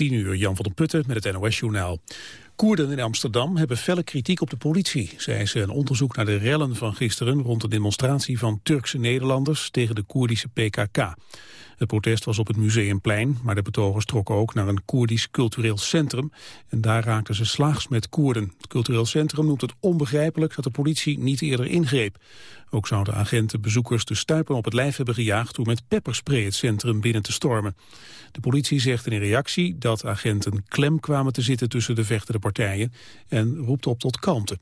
10 uur, Jan van den Putten met het NOS-journaal. Koerden in Amsterdam hebben felle kritiek op de politie. Zij ze een onderzoek naar de rellen van gisteren rond de demonstratie van Turkse Nederlanders tegen de Koerdische PKK. Het protest was op het Museumplein, maar de betogers trokken ook naar een Koerdisch cultureel centrum. En daar raakten ze slaags met Koerden. Het cultureel centrum noemt het onbegrijpelijk dat de politie niet eerder ingreep. Ook zouden agenten bezoekers de stuipen op het lijf hebben gejaagd door met pepperspray het centrum binnen te stormen. De politie zegt in reactie dat agenten klem kwamen te zitten tussen de vechtende partijen en roept op tot kalmte.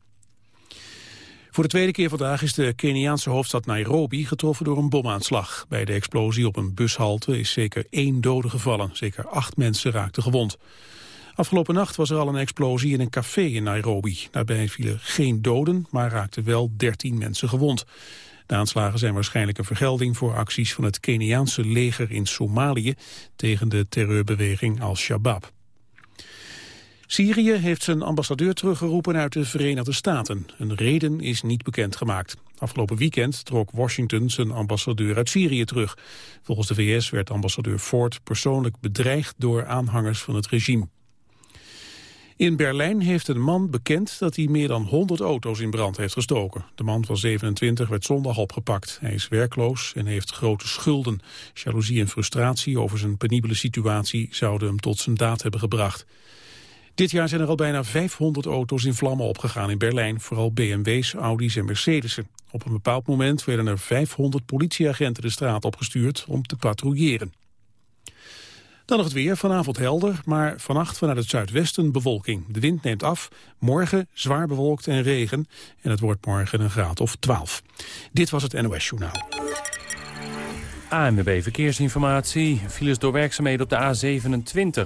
Voor de tweede keer vandaag is de Keniaanse hoofdstad Nairobi getroffen door een bomaanslag. Bij de explosie op een bushalte is zeker één dode gevallen. Zeker acht mensen raakten gewond. Afgelopen nacht was er al een explosie in een café in Nairobi. Daarbij vielen geen doden, maar raakten wel dertien mensen gewond. De aanslagen zijn waarschijnlijk een vergelding voor acties van het Keniaanse leger in Somalië tegen de terreurbeweging Al-Shabaab. Syrië heeft zijn ambassadeur teruggeroepen uit de Verenigde Staten. Een reden is niet bekendgemaakt. Afgelopen weekend trok Washington zijn ambassadeur uit Syrië terug. Volgens de VS werd ambassadeur Ford persoonlijk bedreigd door aanhangers van het regime. In Berlijn heeft een man bekend dat hij meer dan 100 auto's in brand heeft gestoken. De man van 27 werd zondag opgepakt. Hij is werkloos en heeft grote schulden. Jaloezie en frustratie over zijn penibele situatie zouden hem tot zijn daad hebben gebracht. Dit jaar zijn er al bijna 500 auto's in vlammen opgegaan in Berlijn. Vooral BMW's, Audi's en Mercedes'en. Op een bepaald moment werden er 500 politieagenten de straat opgestuurd om te patrouilleren. Dan nog het weer, vanavond helder, maar vannacht vanuit het zuidwesten bewolking. De wind neemt af, morgen zwaar bewolkt en regen. En het wordt morgen een graad of 12. Dit was het NOS Journaal. ANWB Verkeersinformatie. Files door werkzaamheden op de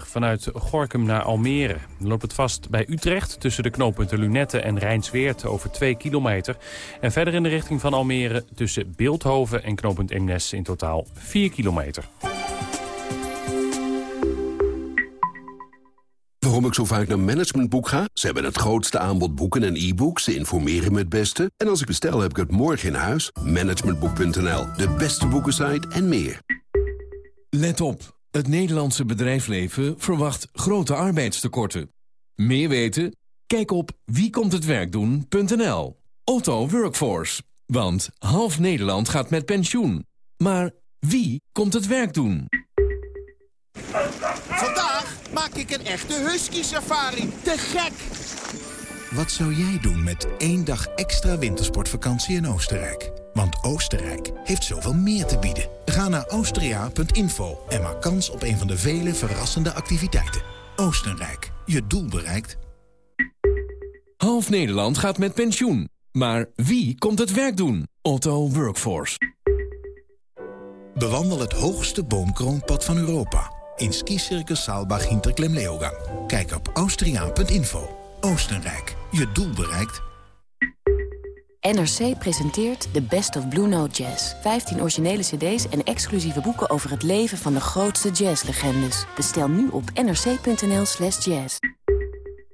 A27 vanuit Gorkum naar Almere. Dan loopt het vast bij Utrecht tussen de knooppunten Lunette en Rijnsweert over 2 kilometer. En verder in de richting van Almere tussen Beeldhoven en knooppunt Eemnes in totaal 4 kilometer. Waarom ik zo vaak naar Managementboek ga? Ze hebben het grootste aanbod boeken en e-books. Ze informeren me het beste. En als ik bestel, heb ik het morgen in huis. Managementboek.nl, de beste boekensite en meer. Let op. Het Nederlandse bedrijfsleven verwacht grote arbeidstekorten. Meer weten? Kijk op wiekomthetwerkdoen.nl. Otto Workforce. Want half Nederland gaat met pensioen. Maar wie komt het werk doen? Maak ik een echte husky-safari. Te gek! Wat zou jij doen met één dag extra wintersportvakantie in Oostenrijk? Want Oostenrijk heeft zoveel meer te bieden. Ga naar austria.info en maak kans op een van de vele verrassende activiteiten. Oostenrijk, je doel bereikt. Half Nederland gaat met pensioen. Maar wie komt het werk doen? Otto Workforce. Bewandel het hoogste boomkroonpad van Europa in skicircus Saalbach Hinterklemleogang. Kijk op austriaan.info. Oostenrijk, je doel bereikt. NRC presenteert The Best of Blue Note Jazz. 15 originele cd's en exclusieve boeken over het leven van de grootste jazzlegendes. Bestel nu op nrc.nl slash jazz.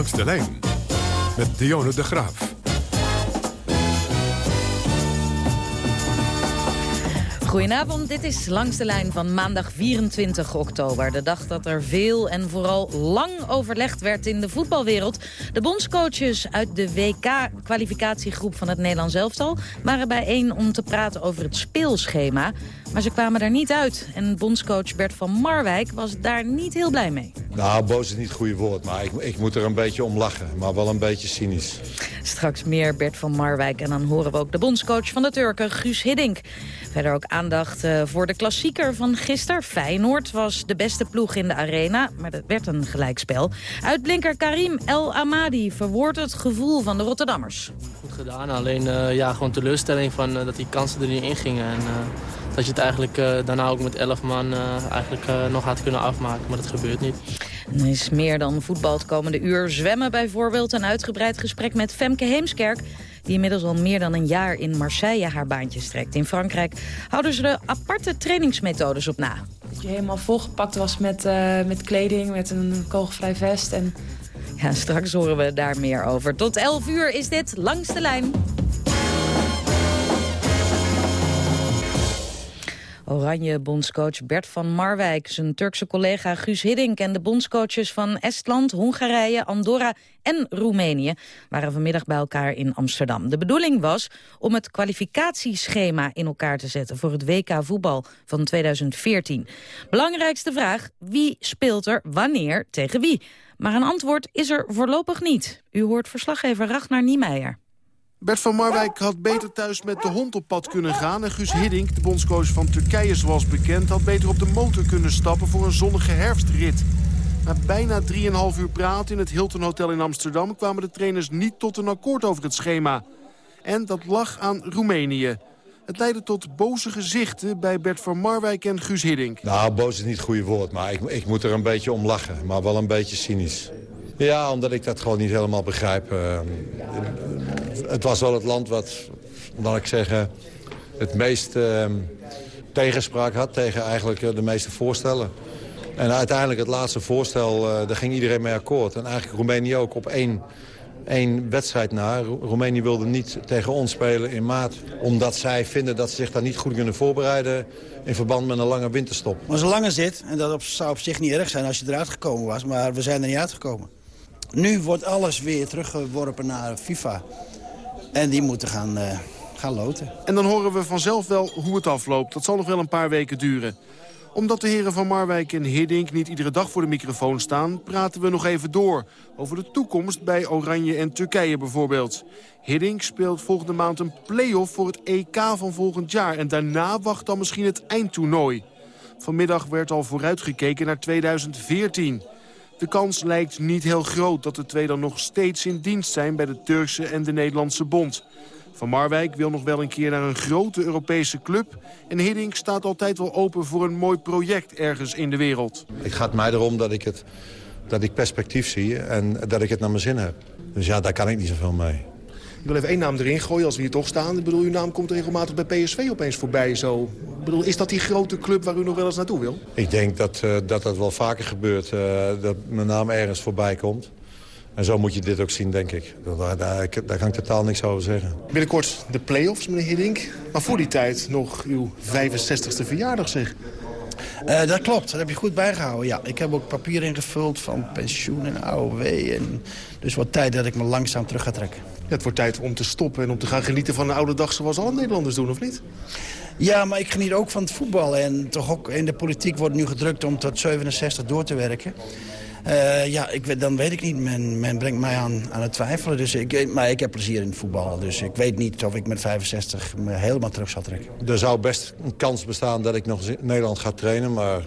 Langs de lijn met Dionne de Graaf. Goedenavond, dit is Langs de Lijn van maandag 24 oktober. De dag dat er veel en vooral lang overlegd werd in de voetbalwereld. De bondscoaches uit de WK-kwalificatiegroep van het Nederlands elftal... waren bijeen om te praten over het speelschema. Maar ze kwamen er niet uit. En bondscoach Bert van Marwijk was daar niet heel blij mee. Nou, boos is niet het goede woord, maar ik, ik moet er een beetje om lachen. Maar wel een beetje cynisch. Straks meer Bert van Marwijk. En dan horen we ook de bondscoach van de Turken, Guus Hiddink. Verder ook aandacht eh, voor de klassieker van gisteren. Feyenoord was de beste ploeg in de arena, maar dat werd een gelijkspel. Uitblinker Karim El Amadi verwoordt het gevoel van de Rotterdammers. Goed gedaan, alleen uh, ja, gewoon teleurstelling van, uh, dat die kansen er niet in gingen. En, dat je het eigenlijk daarna ook met 11 man eigenlijk, nog had kunnen afmaken, maar dat gebeurt niet. Er is meer dan voetbal het komende uur. Zwemmen bijvoorbeeld. Een uitgebreid gesprek met Femke Heemskerk die inmiddels al meer dan een jaar in Marseille haar baantjes trekt. In Frankrijk houden ze de aparte trainingsmethodes op na. Dat je helemaal volgepakt was met, uh, met kleding, met een kogelvrij vest. En... Ja, straks horen we daar meer over. Tot 11 uur is dit Langs de Lijn. Oranje bondscoach Bert van Marwijk, zijn Turkse collega Guus Hiddink... en de bondscoaches van Estland, Hongarije, Andorra en Roemenië... waren vanmiddag bij elkaar in Amsterdam. De bedoeling was om het kwalificatieschema in elkaar te zetten... voor het WK voetbal van 2014. Belangrijkste vraag, wie speelt er wanneer tegen wie? Maar een antwoord is er voorlopig niet. U hoort verslaggever Ragnar Niemeyer. Bert van Marwijk had beter thuis met de hond op pad kunnen gaan... en Guus Hiddink, de bondscoach van Turkije zoals bekend... had beter op de motor kunnen stappen voor een zonnige herfstrit. Na bijna 3,5 uur praten in het Hilton Hotel in Amsterdam... kwamen de trainers niet tot een akkoord over het schema. En dat lag aan Roemenië. Het leidde tot boze gezichten bij Bert van Marwijk en Guus Hiddink. Nou, boos is niet het goede woord, maar ik, ik moet er een beetje om lachen. Maar wel een beetje cynisch. Ja, omdat ik dat gewoon niet helemaal begrijp. Uh, het was wel het land wat, laat ik zeggen, het meest uh, tegenspraak had tegen eigenlijk eh, de meeste voorstellen. En uiteindelijk het laatste voorstel, uh, daar ging iedereen mee akkoord. En eigenlijk Roemenië ook op één, één wedstrijd na. Roemenië wilde niet tegen ons spelen in maart. Omdat zij vinden dat ze zich daar niet goed kunnen voorbereiden in verband met een lange winterstop. Maar zo'n lange zit, en dat zou op zich niet erg zijn als je eruit gekomen was. Maar we zijn er niet uitgekomen. Nu wordt alles weer teruggeworpen naar FIFA. En die moeten gaan, uh, gaan loten. En dan horen we vanzelf wel hoe het afloopt. Dat zal nog wel een paar weken duren. Omdat de heren van Marwijk en Hiddink niet iedere dag voor de microfoon staan... praten we nog even door over de toekomst bij Oranje en Turkije bijvoorbeeld. Hiddink speelt volgende maand een play-off voor het EK van volgend jaar. En daarna wacht dan misschien het eindtoernooi. Vanmiddag werd al vooruitgekeken naar 2014... De kans lijkt niet heel groot dat de twee dan nog steeds in dienst zijn... bij de Turkse en de Nederlandse bond. Van Marwijk wil nog wel een keer naar een grote Europese club... en Hiddink staat altijd wel open voor een mooi project ergens in de wereld. Het gaat mij erom dat ik, het, dat ik perspectief zie en dat ik het naar mijn zin heb. Dus ja, daar kan ik niet zoveel mee. Ik wil even één naam erin gooien als we hier toch staan. Ik bedoel, uw naam komt regelmatig bij PSV opeens voorbij. Zo. Ik bedoel, is dat die grote club waar u nog wel eens naartoe wil? Ik denk dat uh, dat, dat wel vaker gebeurt. Uh, dat mijn naam ergens voorbij komt. En zo moet je dit ook zien, denk ik. Daar, daar, daar kan ik totaal niks over zeggen. Binnenkort de play-offs, meneer Hiddink. Maar voor die tijd nog uw 65ste verjaardag, zeg. Uh, dat klopt, dat heb je goed bijgehouden. Ja, ik heb ook papier ingevuld van pensioen en AOW. En dus wat tijd dat ik me langzaam terug ga trekken. Het wordt tijd om te stoppen en om te gaan genieten van de oude dag... zoals alle Nederlanders doen, of niet? Ja, maar ik geniet ook van het voetbal. En toch ook in de politiek wordt nu gedrukt om tot 67 door te werken. Uh, ja, ik, dan weet ik niet. Men, men brengt mij aan, aan het twijfelen. Dus ik, maar ik heb plezier in het voetbal. Dus ik weet niet of ik met 65 me helemaal terug zal trekken. Er zou best een kans bestaan dat ik nog in Nederland ga trainen. Maar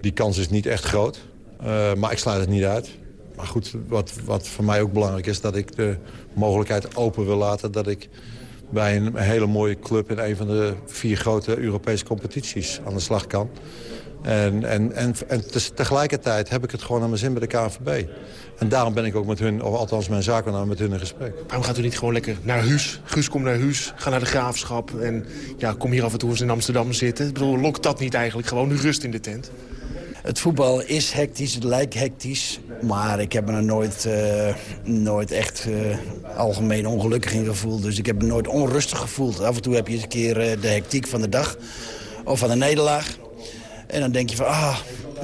die kans is niet echt groot. Uh, maar ik sluit het niet uit. Maar goed, wat, wat voor mij ook belangrijk is... dat ik de mogelijkheid open wil laten... dat ik bij een hele mooie club in een van de vier grote Europese competities aan de slag kan. En, en, en, en tegelijkertijd heb ik het gewoon aan mijn zin bij de KNVB. En daarom ben ik ook met hun, of althans mijn zaken met hun in gesprek. Waarom gaat u niet gewoon lekker naar huis? Guus, kom naar huis, ga naar de graafschap en ja, kom hier af en toe eens in Amsterdam zitten. Ik bedoel, lokt dat niet eigenlijk gewoon de rust in de tent? Het voetbal is hectisch, het lijkt hectisch. Maar ik heb me er nooit, uh, nooit echt uh, algemeen ongelukkig in gevoeld. Dus ik heb me nooit onrustig gevoeld. Af en toe heb je eens een keer uh, de hectiek van de dag of van de nederlaag. En dan denk je van, ah,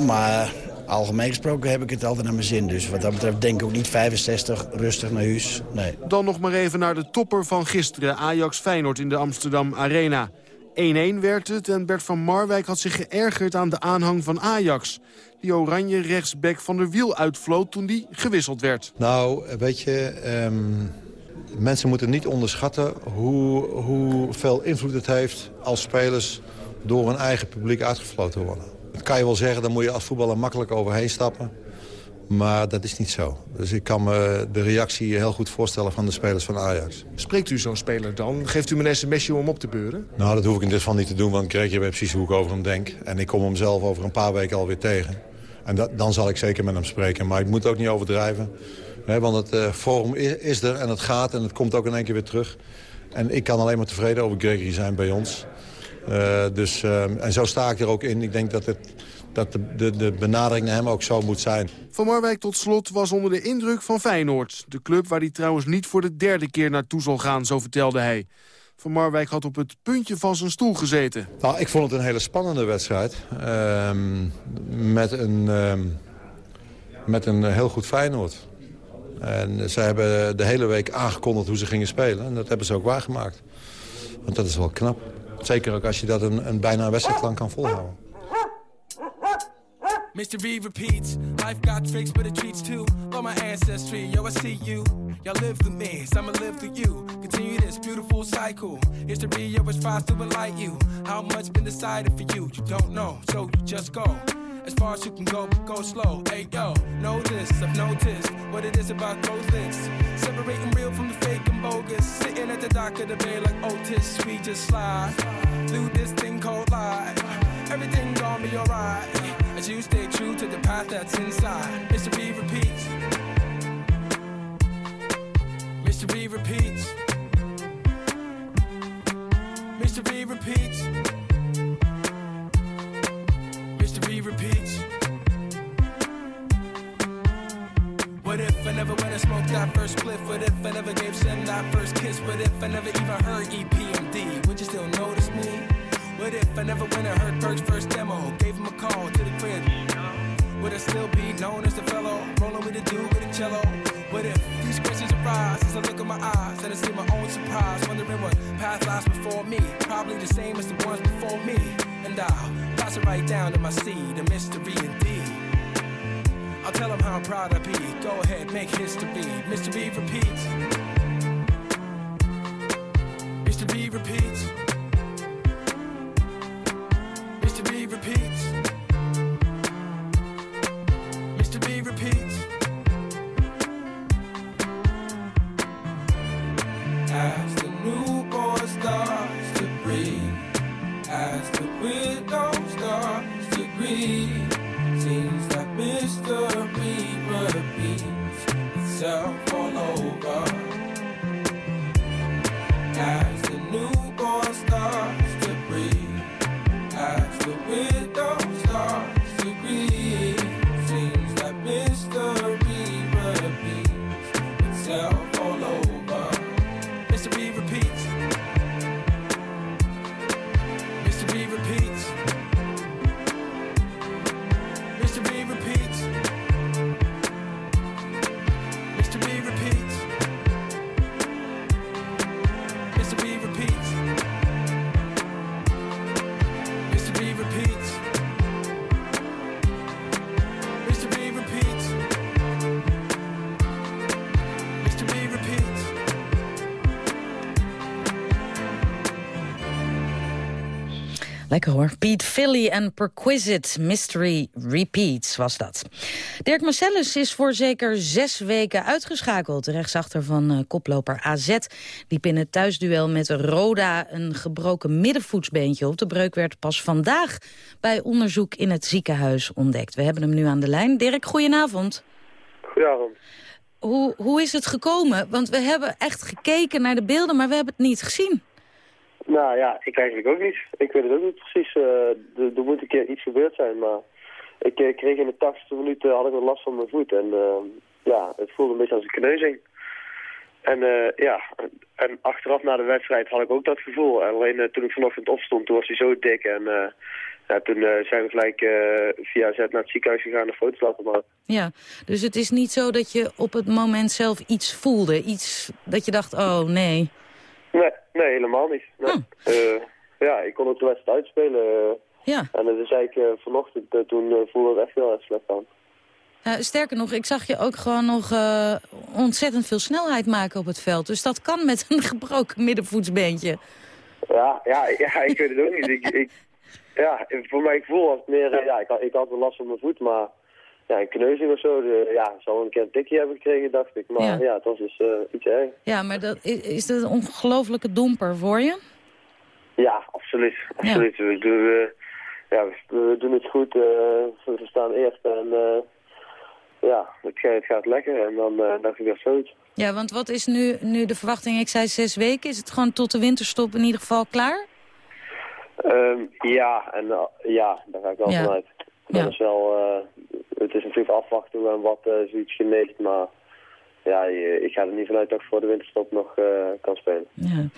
maar algemeen gesproken heb ik het altijd naar mijn zin. Dus wat dat betreft denk ik ook niet 65, rustig naar huis. Nee. Dan nog maar even naar de topper van gisteren. Ajax Feyenoord in de Amsterdam Arena. 1-1 werd het en Bert van Marwijk had zich geërgerd aan de aanhang van Ajax. Die oranje rechtsback van der wiel uitvloot toen die gewisseld werd. Nou, weet je, ehm, mensen moeten niet onderschatten hoe, hoeveel invloed het heeft als spelers door hun eigen publiek uitgefloten worden. Dat kan je wel zeggen, dan moet je als voetballer makkelijk overheen stappen. Maar dat is niet zo. Dus ik kan me de reactie heel goed voorstellen van de spelers van Ajax. Spreekt u zo'n speler dan? Geeft u me een sms'je om op te beuren? Nou, dat hoef ik in dit geval niet te doen, want Greg, je weet precies hoe ik over hem denk. En ik kom hem zelf over een paar weken alweer tegen. En dat, dan zal ik zeker met hem spreken. Maar ik moet ook niet overdrijven. Hè, want het uh, forum is, is, er en het gaat en het komt ook in één keer weer terug. En ik kan alleen maar tevreden over Gregory zijn bij ons. Uh, dus, uh, en zo sta ik er ook in. Ik denk dat het dat de, de, de benadering naar hem ook zo moet zijn. Van Marwijk tot slot was onder de indruk van Feyenoord. De club waar hij trouwens niet voor de derde keer naartoe zal gaan, zo vertelde hij. Van Marwijk had op het puntje van zijn stoel gezeten. Nou, ik vond het een hele spannende wedstrijd. Uh, met, een, uh, met een heel goed Feyenoord. En ze hebben de hele week aangekondigd hoe ze gingen spelen. En dat hebben ze ook waargemaakt. Want dat is wel knap. Zeker ook als je dat een, een bijna wedstrijd lang kan volhouden. Mr. V repeats, life got tricks, but it treats too. Love my ancestry, yo, I see you. Y'all live through me, so I'ma live through you. Continue this beautiful cycle. History, is fast to enlighten you. How much been decided for you? You don't know, so you just go. As far as you can go, go slow. Hey, yo, know this, I've noticed what it is about those links. Separating real from the fake and bogus. Sitting at the dock of the bay like oh, Otis, we just slide through this thing called life. Everything gonna be alright as you stay true to the path that's inside. Mr. B repeats. Mr. B repeats. Mr. B repeats. Mr. B repeats. What if I never went and smoked that first spliff? What if I never gave Sin that first kiss? What if I never even heard EPMD? Would you still me? What if I never went and heard Berg's first demo? Gave him a call to the crib. Would I still be known as the fellow? Rolling with a dude with a cello? What if these questions arise as I look in my eyes and I see my own surprise? Wondering what path lies before me. Probably the same as the ones before me. And I'll pass it right down to my seed, a mystery indeed. I'll tell him how proud I be. Go ahead, make history. Mr. B repeats. Mr. B repeats. Lekker hoor. Pete Philly en Perquisite Mystery Repeats was dat. Dirk Marcellus is voor zeker zes weken uitgeschakeld. Rechtsachter van uh, koploper AZ liep in het thuisduel met Roda een gebroken middenvoetsbeentje op. De breuk werd pas vandaag bij onderzoek in het ziekenhuis ontdekt. We hebben hem nu aan de lijn. Dirk, goedenavond. Goedenavond. Hoe, hoe is het gekomen? Want we hebben echt gekeken naar de beelden, maar we hebben het niet gezien. Nou ja, ik eigenlijk ook niet. Ik weet het ook niet precies. Uh, er, er moet een keer iets gebeurd zijn, maar ik uh, kreeg in de 80 minuten had ik wat last van mijn voet. En ja, het voelde een beetje als een kneuzing. En ja, en achteraf na de wedstrijd had ik ook dat gevoel. En alleen toen ik vanochtend opstond, toen was hij zo dik. En ja, toen zijn we gelijk via Z naar het ziekenhuis gegaan en foto's laten maken. Ja, dus het is niet zo dat je op het moment zelf iets voelde. Iets dat je dacht, oh nee... Nee, nee helemaal niet. Nee. Oh. ja, ik kon ook de wedstrijd uitspelen. eh. Ja. En dat is eigenlijk eh, vanochtend, eh, toen eh, voelde het echt heel erg slecht aan. Eh, sterker nog, ik zag je ook gewoon nog eh, ontzettend veel snelheid maken op het veld. Dus dat kan met een gebroken middenvoetsbeentje. Ja, ja, ja, ik weet het ook niet. Ik, ik, ja, voor mijn gevoel was het meer, eh, ja, ik ik had wel last van mijn voet, maar ja, een kneuzing of zo, de, ja, zal een keer een tikje hebben gekregen, dacht ik. Maar Ja. ja, het was dus eh, iets erg. Ja, maar dat, is, is dat een ongelofelijke domper voor je? Ja, absoluut. absoluut. We, doen, we- ja, we, we doen het goed, eh, we staan eerst en eh, ja, het, gaat- het gaat lekker en dan, eh dan gebeurt zoiets. Ja, want wat is nu, nu de verwachting? Ik zei zes weken. Is het gewoon tot de winterstop in ieder geval klaar? Ehm, ja, en eh, ja, daar ga ik wel Ja. vanuit. Dat Ja. is wel, eh, het is natuurlijk afwachten hoe en wat eh, zoiets geneest, maar ja, ik ga er niet vanuit dat ik voor de winterstop nog eh, kan spelen. Ja,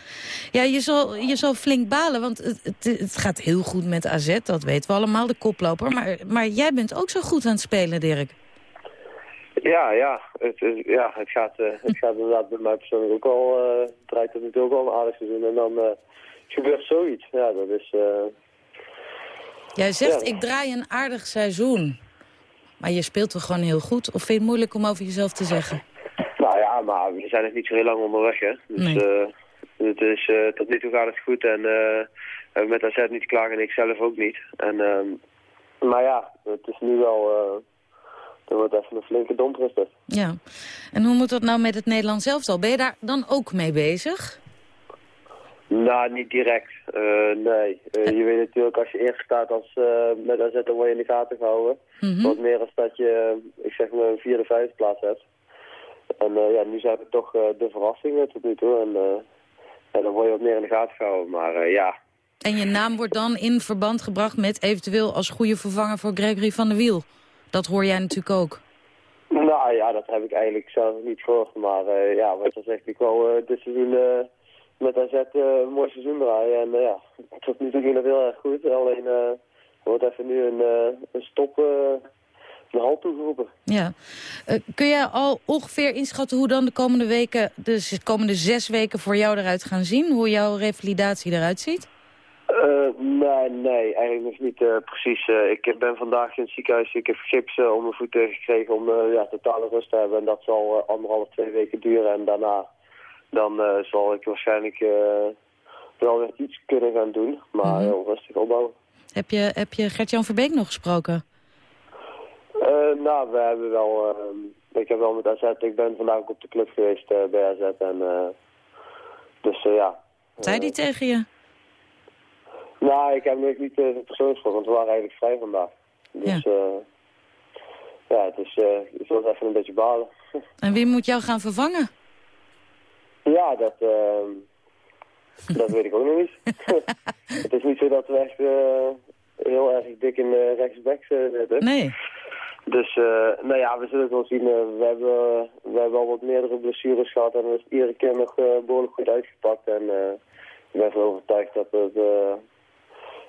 ja je, zal, je zal flink balen, want het, het, het gaat heel goed met AZ. Dat weten we allemaal, de koploper. Maar, maar jij bent ook zo goed aan het spelen, Dirk. Ja, ja, het, het- ja, het, gaat, eh, het gaat inderdaad bij mij persoonlijk ook al, eh draait het natuurlijk ook al een aardig seizoen. En dan gebeurt zoiets. Ja, dat is, Jij zegt, Ja. ik draai een aardig seizoen. Maar je speelt toch gewoon heel goed? Of vind je het moeilijk om over jezelf te zeggen? nou ja, maar we zijn nog niet zo heel lang onderweg, hè. Dus Nee. eh, het is, eh, tot nu toe gaat het goed en eh, we hebben met AZ niet klagen en ik zelf ook niet. En, ehm, maar ja, het is nu wel, er wordt even een flinke domper dit. Ja. En hoe moet dat nou met het Nederlands elftal? Ben je daar dan ook mee bezig? Nou, niet direct. Eh, nee. Eh, je weet natuurlijk, als je eerst staat als, eh, met AZ, dan word je in de gaten gehouden. Mhm. Wat meer als dat je, ik zeg maar, een vierde, vijfde plaats hebt. En ja, nu zijn we toch de verrassingen tot nu toe. En eh, ja, dan word je wat meer in de gaten gehouden. Maar ja, En je naam wordt dan in verband gebracht met eventueel als goede vervanger voor Gregory van der Wiel. Dat hoor jij natuurlijk ook. nou ja, dat heb ik eigenlijk zelf niet gehoord. Maar ja, wat je zegt, ik wou dit seizoen met AZ eh, een mooi seizoen draaien. En eh, ja, tot nu toe ging dat heel erg goed. Alleen eh, wordt even nu een, een stop, een halt toegeroepen. Ja. Kun jij al ongeveer inschatten hoe dan de komende weken, dus de komende zes weken voor jou eruit gaan zien? Hoe jouw revalidatie eruit ziet? Nee, nee, eigenlijk nog niet precies. Ik ben vandaag in het ziekenhuis, ik heb gips om mijn voeten gekregen om ja, totale rust te hebben. En dat zal anderhalf, twee weken duren. En daarna dan eh, zal ik waarschijnlijk eh, wel weer iets kunnen gaan doen. Maar heel rustig opbouwen. Heb je, heb je Gert-Jan Verbeek nog gesproken? Eh, nou, we hebben wel, eh, ik heb wel met AZ, ik ben vandaag ook op de club geweest eh, bij AZ. En, eh, dus eh, ja. Zei die tegen je? Nou, ik heb nog niet uh, persoonlijk gesproken, want we waren eigenlijk vrij vandaag. Dus ja, ja het is, uh, het was even een beetje balen. En wie moet jou gaan vervangen? Ja, dat, uh, dat weet ik ook nog niet. het is niet zo dat we echt uh, heel erg dik in uh, rechtsback zitten. Nee. Dus, nou ja, we zullen het wel zien. we, hebben, we hebben al wat meerdere blessures gehad en dat is iedere keer nog behoorlijk goed uitgepakt. En ik ben ervan overtuigd dat het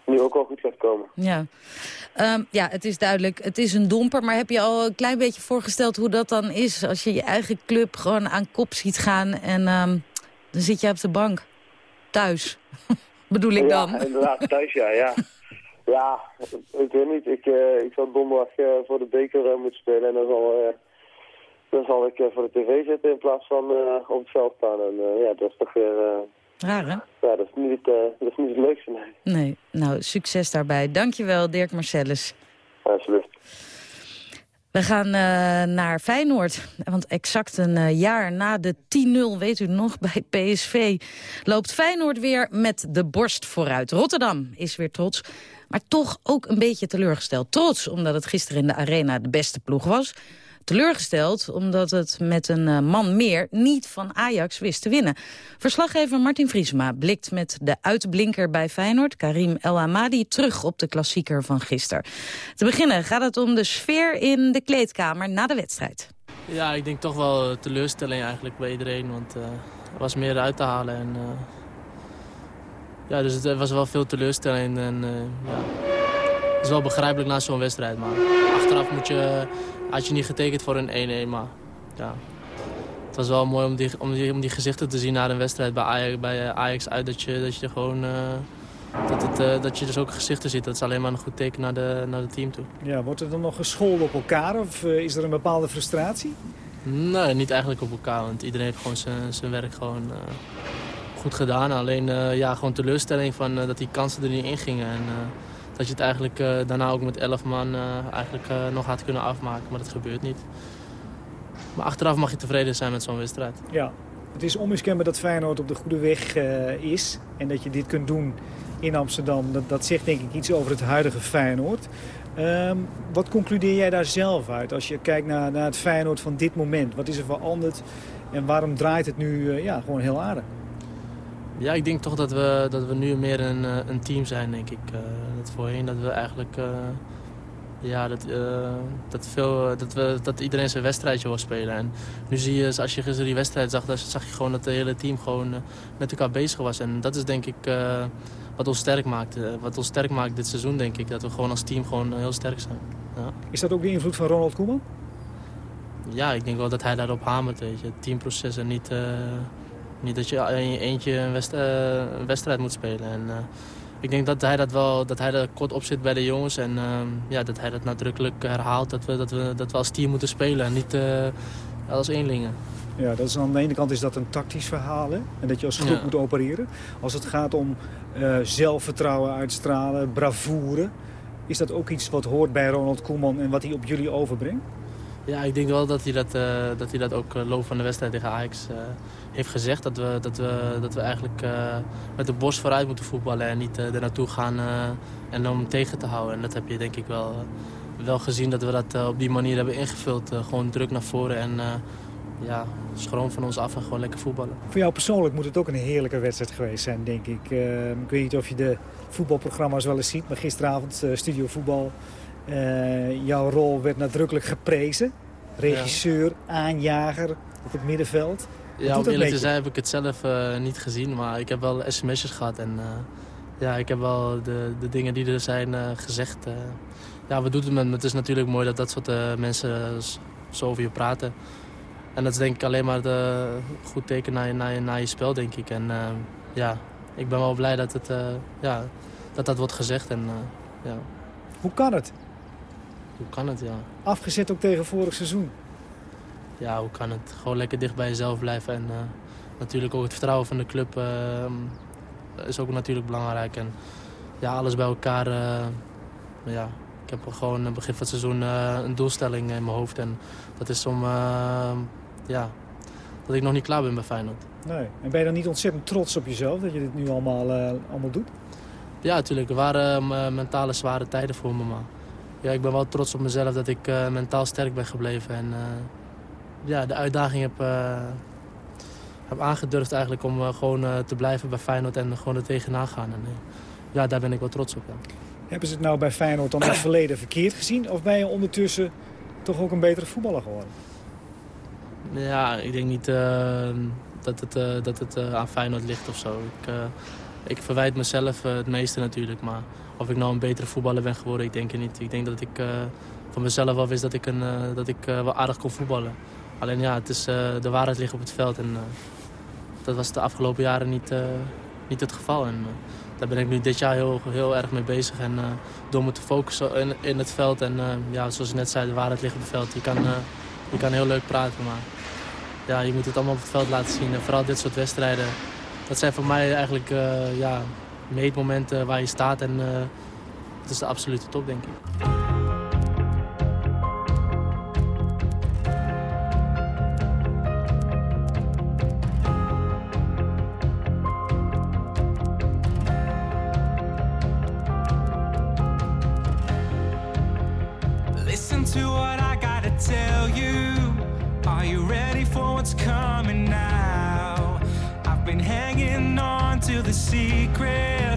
nu ook wel goed gaat komen. Ja. Um, ja, het is duidelijk. Het is een domper. Maar heb je al een klein beetje voorgesteld hoe dat dan is... als je je eigen club gewoon aan kop ziet gaan... en um, dan zit je op de bank. Thuis. Bedoel ik dan? Ja, inderdaad. Thuis, ja. Ja, ja ik weet niet. Ik, uh, ik zal donderdag uh, voor de beker uh, moeten spelen. En dan zal, dan zal ik voor de tv zitten in plaats van op het veld staan. En ja, dat is toch weer... Raar, hè? Ja, dat is niet, uh, dat is niet het leukste, nee. Nee, nou, succes daarbij. Dankjewel, Dirk Marcellus. Alsjeblieft. We gaan uh, naar Feyenoord. Want exact een uh, jaar na de 10-0, weet u nog, bij PSV... loopt Feyenoord weer met de borst vooruit. Rotterdam is weer trots, maar toch ook een beetje teleurgesteld. Trots, omdat het gisteren in de Arena de beste ploeg was teleurgesteld omdat het met een uh, man meer niet van Ajax wist te winnen. Verslaggever Martin Vriesma blikt met de uitblinker bij Feyenoord, Karim El Amadi, terug op de klassieker van gisteren. Te beginnen gaat het om de sfeer in de kleedkamer na de wedstrijd. Ja, ik denk toch wel teleurstelling eigenlijk bij iedereen, want uh, er was meer uit te halen. En, ja, dus het was wel veel teleurstelling en ja, het is wel begrijpelijk na zo'n wedstrijd, maar achteraf moet je had je niet getekend voor een 1-1, maar ja. Het was wel mooi om die, om, die, om die gezichten te zien na een wedstrijd bij Ajax, bij Ajax uit. Dat je, dat je gewoon uh, dat, het, eh, dat je dus ook gezichten ziet. Dat is alleen maar een goed teken naar, de, naar het team toe. Ja, wordt er dan nog gescholden op elkaar of eh, is er een bepaalde frustratie? Nee, niet eigenlijk op elkaar. Want iedereen heeft gewoon zijn, zijn werk gewoon eh, goed gedaan. Alleen eh, ja, gewoon teleurstelling van, eh, dat die kansen er niet in gingen. En dat je het eigenlijk eh, daarna ook met 11 man eh, eigenlijk, eh, nog had kunnen afmaken. Maar dat gebeurt niet. Maar achteraf mag je tevreden zijn met zo'n wedstrijd. Ja, het is onmiskenbaar dat Feyenoord op de goede weg is. En dat je dit kunt doen in Amsterdam. Dat, dat zegt denk ik iets over het huidige Feyenoord. Ehm, wat concludeer jij daar zelf uit als je kijkt naar, naar het Feyenoord van dit moment? Wat is er veranderd en waarom draait het nu ja, gewoon heel aardig? Ja, ik denk toch dat we, dat we nu meer een, eh, een team zijn, denk ik. Eh, dat voorheen dat we eigenlijk... eh, ja, dat, dat, veel, dat, we, dat iedereen zijn wedstrijdje wil spelen. En nu zie je, als je gisteren die wedstrijd zag, dan zag je gewoon dat het hele team gewoon met elkaar bezig was. En dat is denk ik wat ons sterk maakt. wat ons sterk maakt dit seizoen, denk ik. Dat we gewoon als team gewoon heel sterk zijn. Ja. Is dat ook de invloed van Ronald Koeman? Ja, ik denk wel dat hij daarop hamert, weet je. Het teamproces en niet, niet dat je in je eentje een, west- eh, een wedstrijd moet spelen. En, eh, ik denk dat hij dat wel, dat hij er kort op zit bij de jongens. En ehm, ja, dat hij dat nadrukkelijk herhaalt. Dat we, dat we, dat we als team moeten spelen en niet eh, als eenlingen. Ja, dat is aan de ene kant is dat een tactisch verhaal. Hè? En dat je als groep Ja. moet opereren. Als het gaat om zelfvertrouwen uitstralen, bravoure. Is dat ook iets wat hoort bij Ronald Koeman en wat hij op jullie overbrengt? Ja, ik denk wel dat hij dat, dat, hij dat ook eh, loop van de wedstrijd tegen Ajax heeft gezegd. Dat we, dat we, dat we eigenlijk eh, met de borst vooruit moeten voetballen en niet uh, er naartoe gaan uh, en om tegen te houden. En dat heb je denk ik wel, uh, wel gezien dat we dat uh, op die manier hebben ingevuld. gewoon druk naar voren en ja, schroom van ons af en gewoon lekker voetballen. Voor jou persoonlijk moet het ook een heerlijke wedstrijd geweest zijn, denk ik. Uh, ik weet niet of je de voetbalprogramma's wel eens ziet, maar gisteravond uh, Studio Voetbal. Uh, jouw rol werd nadrukkelijk geprezen. Regisseur, ja. aanjager op het middenveld. Ja, om eerlijk te zijn heb ik het zelf uh, niet gezien, maar ik heb wel sms'jes gehad. En uh, ja, ik heb wel de, de dingen die er zijn uh, gezegd. ja, wat doet het met me? Het is natuurlijk mooi dat dat soort mensen zo over je praten. En dat is denk ik alleen maar een goed teken naar je, naar, je, naar je spel, denk ik. En ja, ik ben wel blij dat het, ja, dat, dat wordt gezegd. En, ja. Hoe kan het? Hoe kan het, ja. Afgezet ook tegen vorig seizoen. Ja, hoe kan het? Gewoon lekker dicht bij jezelf blijven. En uh, natuurlijk ook het vertrouwen van de club uh, is ook natuurlijk belangrijk. En ja, alles bij elkaar. Uh, ja, ik heb gewoon aan begin van het seizoen een doelstelling in mijn hoofd. En dat is om, ja, dat ik nog niet klaar ben bij Feyenoord. Nee. En ben je dan niet ontzettend trots op jezelf dat je dit nu allemaal, allemaal doet? Ja, natuurlijk. Er waren mentale zware tijden voor me. Maar ja, ik ben wel trots op mezelf dat ik mentaal sterk ben gebleven. En ja, de uitdaging heb, uh, heb aangedurfd eigenlijk om gewoon te blijven bij Feyenoord en gewoon er tegenaan gaan. En, ja, daar ben ik wel trots op. Ja. Hebben ze het nou bij Feyenoord dan in het verleden verkeerd gezien? Of ben je ondertussen toch ook een betere voetballer geworden? Ja, ik denk niet dat het, dat het aan Feyenoord ligt of zo. Ik, ik verwijt mezelf het meeste natuurlijk, maar of ik nou een betere voetballer ben geworden, ik denk het niet. Ik denk dat ik van mezelf wel wist dat ik, een, dat ik wel aardig kon voetballen. Alleen ja, het is, de waarheid ligt op het veld en dat was de afgelopen jaren niet, niet het geval. En, daar ben ik nu dit jaar heel, heel erg mee bezig en door me te focussen in, in het veld. En ja, zoals ik net zei, de waarheid ligt op het veld. Je kan, je kan heel leuk praten, maar ja, je moet het allemaal op het veld laten zien. En vooral dit soort wedstrijden, dat zijn voor mij eigenlijk ja, meetmomenten waar je staat. En het is de absolute top, denk ik. To the secret.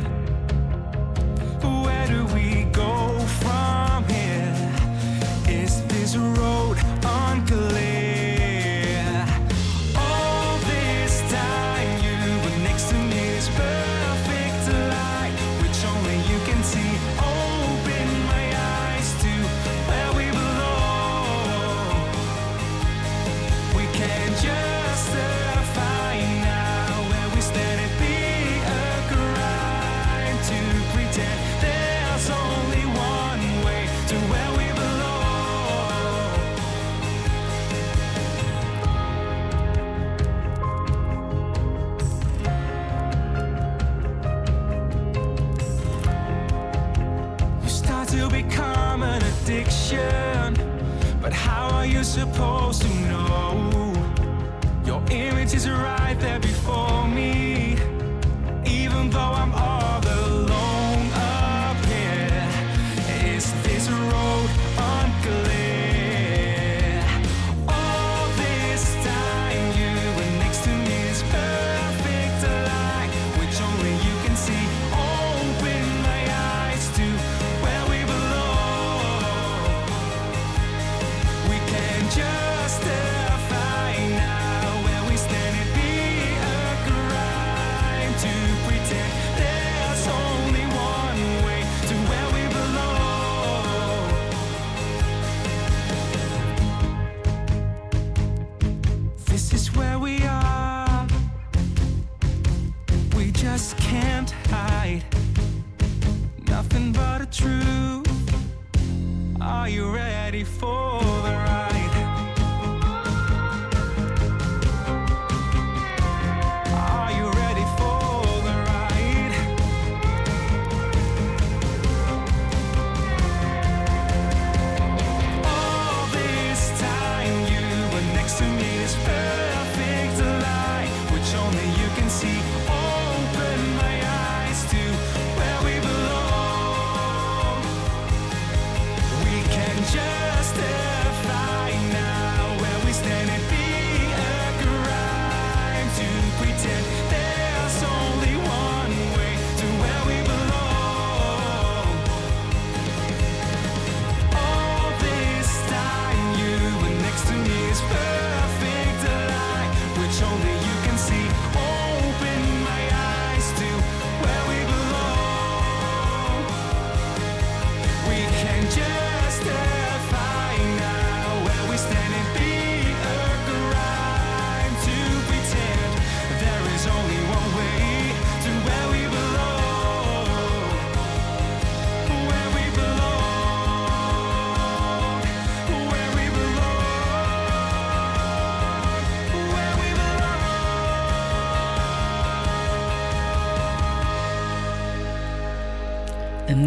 support Are you ready for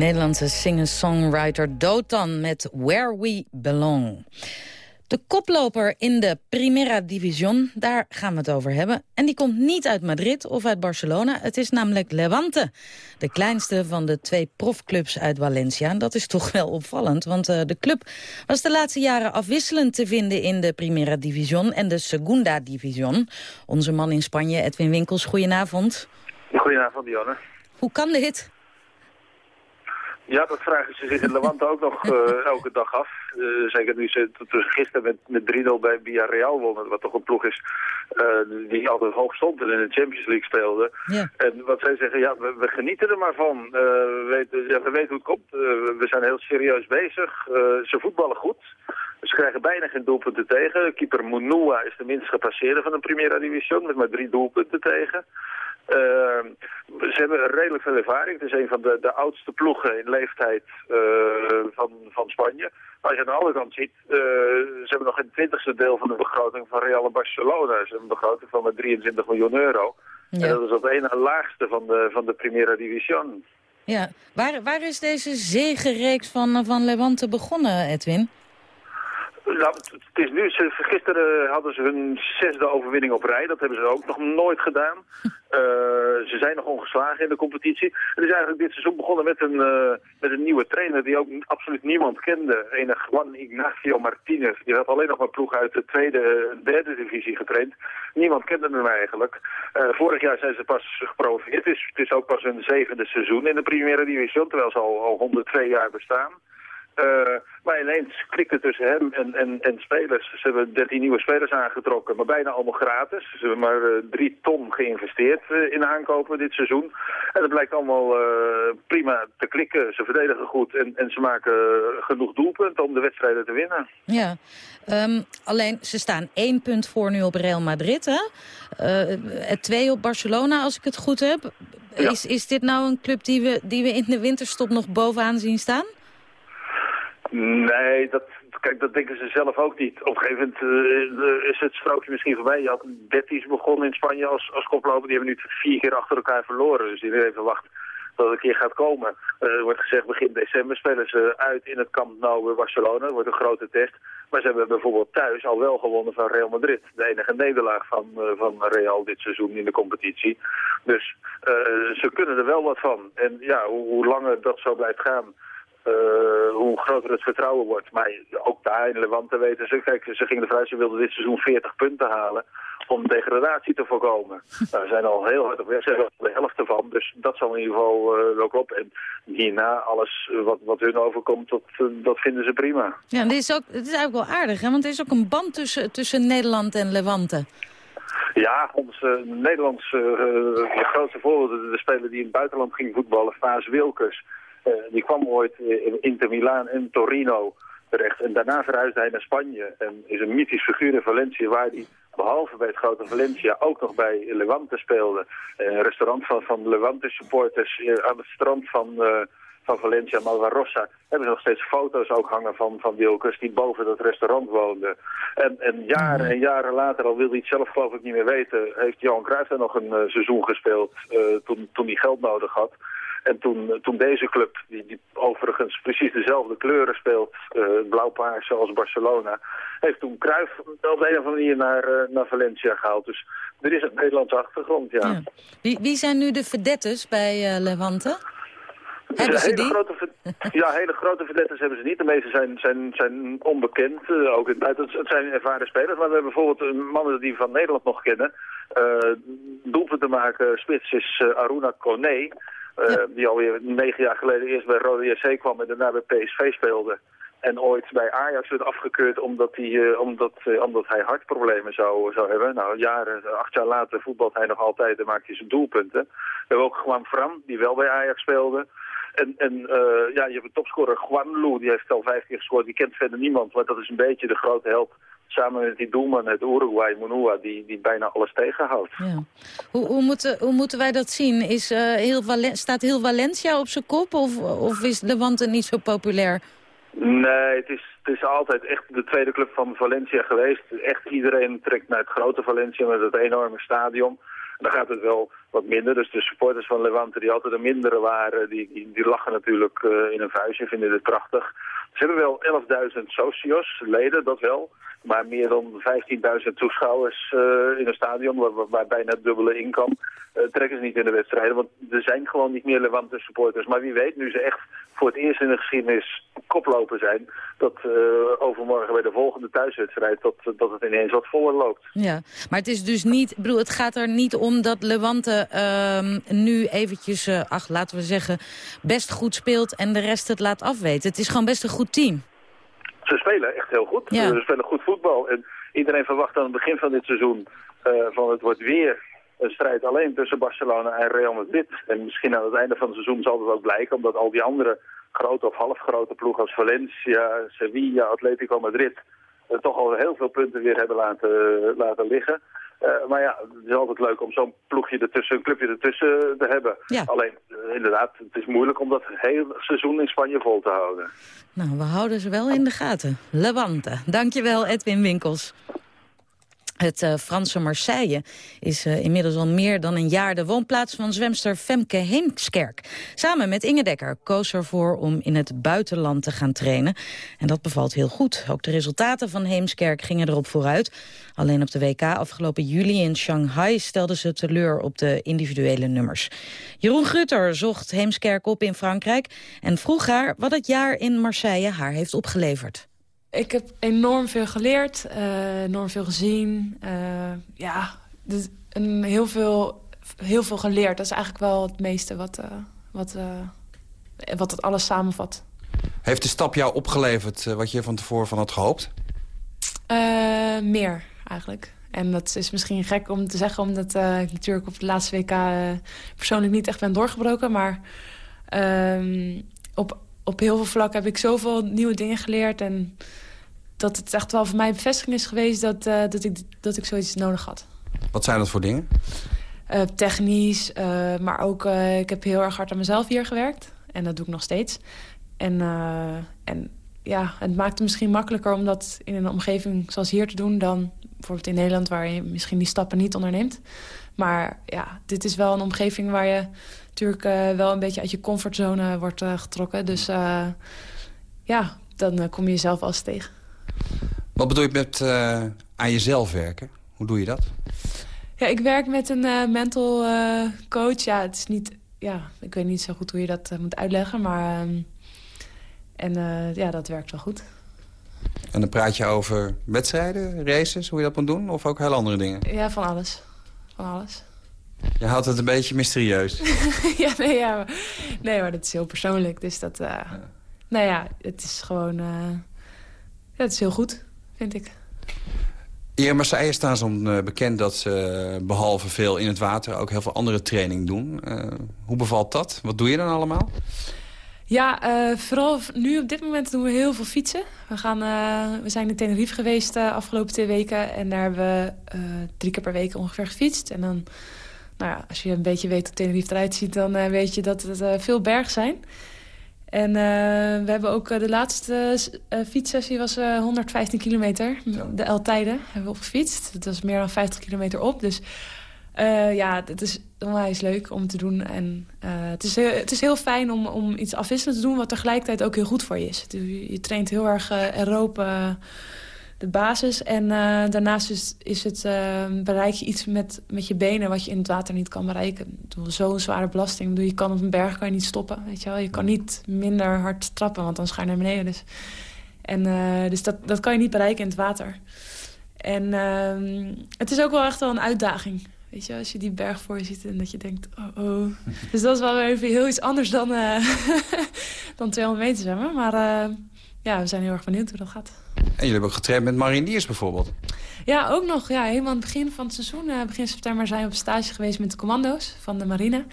Nederlandse singer-songwriter Dotan met Where We Belong. De koploper in de Primera Division, daar gaan we het over hebben. En die komt niet uit Madrid of uit Barcelona. Het is namelijk Levante, de kleinste van de twee profclubs uit Valencia. En dat is toch wel opvallend, want uh, de club was de laatste jaren afwisselend te vinden in de Primera Division en de Segunda Division. Onze man in Spanje, Edwin Winkels, goedenavond. Goedenavond, Dionne. Hoe kan dit? Ja, dat vragen ze zich in Levante ook nog uh, elke dag af. Uh, zeker nu ze gisteren met, met 3-0 bij Villarreal wonnen, wat toch een ploeg is uh, die altijd hoog stond en in de Champions League speelde. Ja. En wat zij zeggen, ja, we, we genieten er maar van. we, weten, ja, we weten hoe het komt. we zijn heel serieus bezig. ze voetballen goed. Ze krijgen bijna geen doelpunten tegen. Keeper Munua is de minst gepasseerde van de Primera Division met maar drie doelpunten tegen. Uh, ze hebben redelijk veel ervaring. Het is een van de, de oudste ploegen in leeftijd uh, van, van Spanje. Maar als je aan de andere kant ziet, uh, ze hebben nog een twintigste deel van de begroting van Real Barcelona. Ze hebben een begroting van maar 23 miljoen euro. Ja. En dat is op één na laagste van de, van de Primera Division. Ja, waar, waar is deze zegenreeks van, van Levante begonnen, Edwin? Nou, het is nu, ze, gisteren hadden ze hun zesde overwinning op rij. Dat hebben ze ook nog nooit gedaan. Uh, ze zijn nog ongeslagen in de competitie. Het is eigenlijk dit seizoen begonnen met een, uh, met een nieuwe trainer die ook absoluut niemand kende. Enig Juan Ignacio Martinez. Die had alleen nog maar ploeg uit de tweede en derde divisie getraind. Niemand kende hem eigenlijk. Uh, vorig jaar zijn ze pas gepromoveerd. Het is, het is ook pas hun zevende seizoen in de Primera Division, terwijl ze al, al 102 jaar bestaan. Uh, maar ineens klikte tussen hem en, en, en spelers. Ze hebben 13 nieuwe spelers aangetrokken, maar bijna allemaal gratis. Ze hebben maar uh, 3 ton geïnvesteerd uh, in aankopen dit seizoen. En dat blijkt allemaal prima te klikken. Ze verdedigen goed en, en ze maken genoeg doelpunten om de wedstrijden te winnen. Ja, um, alleen ze staan één punt voor nu op Real Madrid, hè? twee op Barcelona, als ik het goed heb. Ja. Is, is dit nou een club die we, die we in de winterstop nog bovenaan zien staan? Nee, dat, kijk, dat denken ze zelf ook niet. Op een gegeven moment uh, is het strookje misschien voorbij. Je had Betis begonnen in Spanje als, als koploper. Die hebben nu vier keer achter elkaar verloren. Dus iedereen verwacht dat het een keer gaat komen. er wordt gezegd begin december spelen ze uit in het Camp Nou Barcelona. Dat wordt een grote test. Maar ze hebben bijvoorbeeld thuis al wel gewonnen van Real Madrid. De enige nederlaag van, van Real dit seizoen in de competitie. Dus ze kunnen er wel wat van. En ja, hoe, hoe langer dat zo blijft gaan... Uh, hoe groter het vertrouwen wordt. Maar ook daar in Levante weten ze, kijk, ze gingen ervan uit, ze wilden dit seizoen 40 punten halen om degradatie te voorkomen. nou, we zijn al heel hard op weg, ze hebben de helft ervan, dus dat zal in ieder geval uh, wel kloppen. En hierna, alles wat, wat hun overkomt, dat, uh, dat vinden ze prima. Ja, dit is, ook, dit is eigenlijk wel aardig, hè? want er is ook een band tussen, tussen Nederland en Levante. Ja, ons uh, Nederlands grootste voorbeeld, de speler die in het buitenland ging voetballen, Vaas Wilkers eh, die kwam ooit in Inter Milaan en Torino terecht. En daarna verhuisde hij naar Spanje. En is een mythisch figuur in Valencia waar hij behalve bij het grote Valencia ook nog bij Levante speelde. Een restaurant van, van Levante supporters eh, aan het strand van, van Valencia, Malvarossa, hebben ze nog steeds foto's ook hangen van, van Wilkers die boven dat restaurant woonde. En, en jaren en jaren later, al wilde hij het zelf geloof ik niet meer weten, heeft Johan Cruijff nog een seizoen gespeeld toen, toen hij geld nodig had. En toen, toen deze club, die, die overigens precies dezelfde kleuren speelt, uh, blauw-paars zoals Barcelona, heeft toen Cruijff op de een of andere manier naar, uh, naar Valencia gehaald. Dus er is een Nederlandse achtergrond, ja. ja. Wie, wie zijn nu de verdettes bij uh, Levante? Hebben ze hele die? Grote, ja, hele grote verdettes hebben ze niet. De meeste zijn, zijn, zijn onbekend. Uh, ook in het, het zijn ervaren spelers. Maar we hebben bijvoorbeeld een mannen die we van Nederland nog kennen. Uh, te maken, spits is uh, Aruna Kone. Ja. Die alweer negen jaar geleden eerst bij Rode JC kwam en daarna bij PSV speelde. En ooit bij Ajax werd afgekeurd omdat hij, uh, omdat, uh, omdat hij hartproblemen zou, zou hebben. Nou, jaren, acht jaar later voetbalt hij nog altijd en maakt hij zijn doelpunten. We hebben ook Juan Fran, die wel bij Ajax speelde. En, en ja, je hebt een topscorer, Juan Lu, die heeft al vijf keer gescoord. Die kent verder niemand, maar dat is een beetje de grote held samen met die doelman uit Uruguay, Munua, die, die bijna alles tegenhoudt. Ja. Hoe, hoe, moeten, hoe moeten wij dat zien? Is, uh, heel Valen staat heel Valencia op zijn kop of, of is Levante niet zo populair? Nee, het is, het is altijd echt de tweede club van Valencia geweest. Echt iedereen trekt naar het grote Valencia met het enorme stadion. Dan gaat het wel wat minder. Dus de supporters van Levante die altijd de mindere waren, die, die, lachen natuurlijk uh, in een vuistje, vinden het prachtig. Ze hebben wel 11.000 socios, leden, dat wel. Maar meer dan 15.000 toeschouwers uh, in een stadion waar, waar bijna het dubbele inkom uh, trekken ze niet in de wedstrijden. Want er zijn gewoon niet meer Levante supporters. Maar wie weet, nu ze echt voor het eerst in de geschiedenis koploper zijn... dat overmorgen bij de volgende thuiswedstrijd dat, dat het ineens wat voller loopt. Ja, maar het is dus niet... bedoel, het gaat er niet om dat Levante nu eventjes, ach, laten we zeggen... best goed speelt en de rest het laat afweten. Het is gewoon best een goed team. Ze spelen echt heel goed. Ja. Ze spelen goed voetbal. En iedereen verwacht aan het begin van dit seizoen... Uh, van het wordt weer een strijd alleen tussen Barcelona en Real Madrid. En misschien aan het einde van het seizoen zal dat ook blijken... omdat al die andere grote of halfgrote ploegen als Valencia, Sevilla, Atletico Madrid... Uh, toch al heel veel punten weer hebben laten, laten liggen. Uh, maar ja, het is altijd leuk om zo'n ploegje ertussen, een clubje ertussen te hebben. Ja. Alleen, uh, inderdaad, het is moeilijk om dat hele seizoen in Spanje vol te houden. Nou, we houden ze wel in de gaten. Levante. Dankjewel, Edwin Winkels. Het uh, Franse Marseille is uh, inmiddels al meer dan een jaar de woonplaats van zwemster Femke Heemskerk. Samen met Inge Dekker koos ervoor om in het buitenland te gaan trainen. En dat bevalt heel goed. Ook de resultaten van Heemskerk gingen erop vooruit. Alleen op de WK afgelopen juli in Shanghai stelde ze teleur op de individuele nummers. Jeroen Gutter zocht Heemskerk op in Frankrijk en vroeg haar wat het jaar in Marseille haar heeft opgeleverd. Ik heb enorm veel geleerd, uh, enorm veel gezien. Uh, ja, dus een, heel, veel, heel veel geleerd. Dat is eigenlijk wel het meeste wat, uh, wat, wat het alles samenvat. Heeft de stap jou opgeleverd wat je van tevoren van had gehoopt? meer, eigenlijk. En dat is misschien gek om te zeggen, omdat ik natuurlijk op de laatste WK persoonlijk niet echt ben doorgebroken. Maar ehm, op, op heel veel vlakken heb ik zoveel nieuwe dingen geleerd. En dat het echt wel voor mij een bevestiging is geweest dat, uh, dat, ik, dat ik zoiets nodig had. Wat zijn dat voor dingen? Uh, technisch, uh, maar ook ik heb heel erg hard aan mezelf hier gewerkt. En dat doe ik nog steeds. En, en ja, het maakt het misschien makkelijker om dat in een omgeving zoals hier te doen... dan bijvoorbeeld in Nederland waar je misschien die stappen niet onderneemt. Maar ja, dit is wel een omgeving waar je natuurlijk wel een beetje uit je comfortzone wordt getrokken. Dus ja, dan kom je jezelf als tegen. Wat bedoel je met aan jezelf werken? Hoe doe je dat? Ja, ik werk met een mental coach. Ja, het is niet... Ja, ik weet niet zo goed hoe je dat moet uitleggen, maar... Ehm, en ja, dat werkt wel goed. En dan praat je over wedstrijden, races, hoe je dat moet doen? Of ook heel andere dingen? Ja, van alles. Van alles. Je houdt het een beetje mysterieus. ja, nee, ja, maar, nee, maar dat is heel persoonlijk. Dus dat, uh, nou ja, het is gewoon, ja, het is heel goed, vind ik. In Marseille staan ze om uh, bekend dat ze behalve veel in het water ook heel veel andere training doen. hoe bevalt dat? Wat doe je dan allemaal? Ja, uh, vooral nu op dit moment doen we heel veel fietsen. We, gaan, uh, we zijn in Tenerife geweest de afgelopen twee weken. En daar hebben we drie keer per week ongeveer gefietst. En dan, nou ja, als je een beetje weet hoe Tenerife eruit ziet... dan weet je dat het veel bergen zijn. En we hebben ook de laatste fietssessie was 115 kilometer. De L-tijden hebben we opgefietst. Dat was meer dan 50 kilometer op. Dus uh, ja, het is onwijs leuk om te doen. En uh, het, is heel, het is heel fijn om, om iets afwisselend te doen... wat tegelijkertijd ook heel goed voor je is. Je, je traint heel erg uh, erop de basis. En daarnaast is, is het, bereik je iets met, met je benen... wat je in het water niet kan bereiken. Zo'n zware belasting. Bedoel, je kan op een berg kan je niet stoppen. Weet je, wel? je kan niet minder hard trappen, want dan ga je naar beneden. Dus, en, dus dat, dat kan je niet bereiken in het water. En ehm, het is ook wel echt wel een uitdaging... Weet je, als je die berg voor je ziet en dat je denkt, oh oh. dus dat is wel even heel iets anders dan, uh, dan 200 meter zwemmen. Maar ja, we zijn heel erg benieuwd hoe dat gaat. En jullie hebben ook getraind met mariniers bijvoorbeeld? Ja, ook nog. Ja, helemaal aan het begin van het seizoen, uh, begin september, zijn we op stage geweest met de commando's van de marine.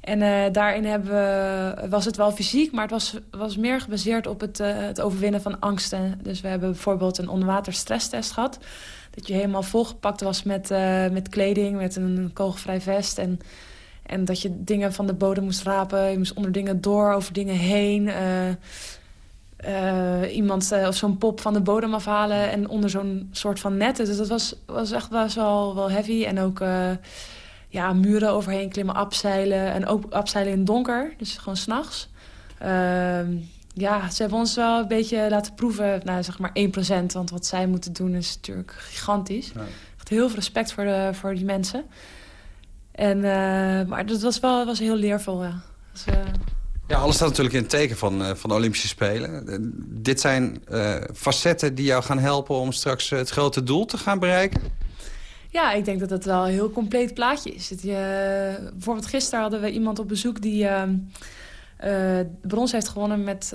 En daarin hebben we, was het wel fysiek, maar het was, was meer gebaseerd op het, het overwinnen van angsten. Dus we hebben bijvoorbeeld een onderwater stresstest gehad dat je helemaal volgepakt was met, met kleding, met een kogelvrij vest. En, en dat je dingen van de bodem moest rapen. Je moest onder dingen door, over dingen heen. Uh, uh, iemand of zo'n pop van de bodem afhalen en onder zo'n soort van net. Dus dat was, was echt best wel, wel heavy. En ook ja, muren overheen klimmen, abzeilen. En ook abzeilen in het donker, dus gewoon s'nachts. Ehm, ja, ze hebben ons wel een beetje laten proeven, nou, zeg maar 1%. Want wat zij moeten doen is natuurlijk gigantisch. Ja. Echt heel veel respect voor, de, voor die mensen. En, maar dat was wel was heel leervol, ja. Dus. Ja, alles staat natuurlijk in het teken van, uh, van de Olympische Spelen. dit zijn facetten die jou gaan helpen om straks het grote doel te gaan bereiken? Ja, ik denk dat het wel een heel compleet plaatje is. Het, bijvoorbeeld gisteren hadden we iemand op bezoek die ehm, brons heeft gewonnen met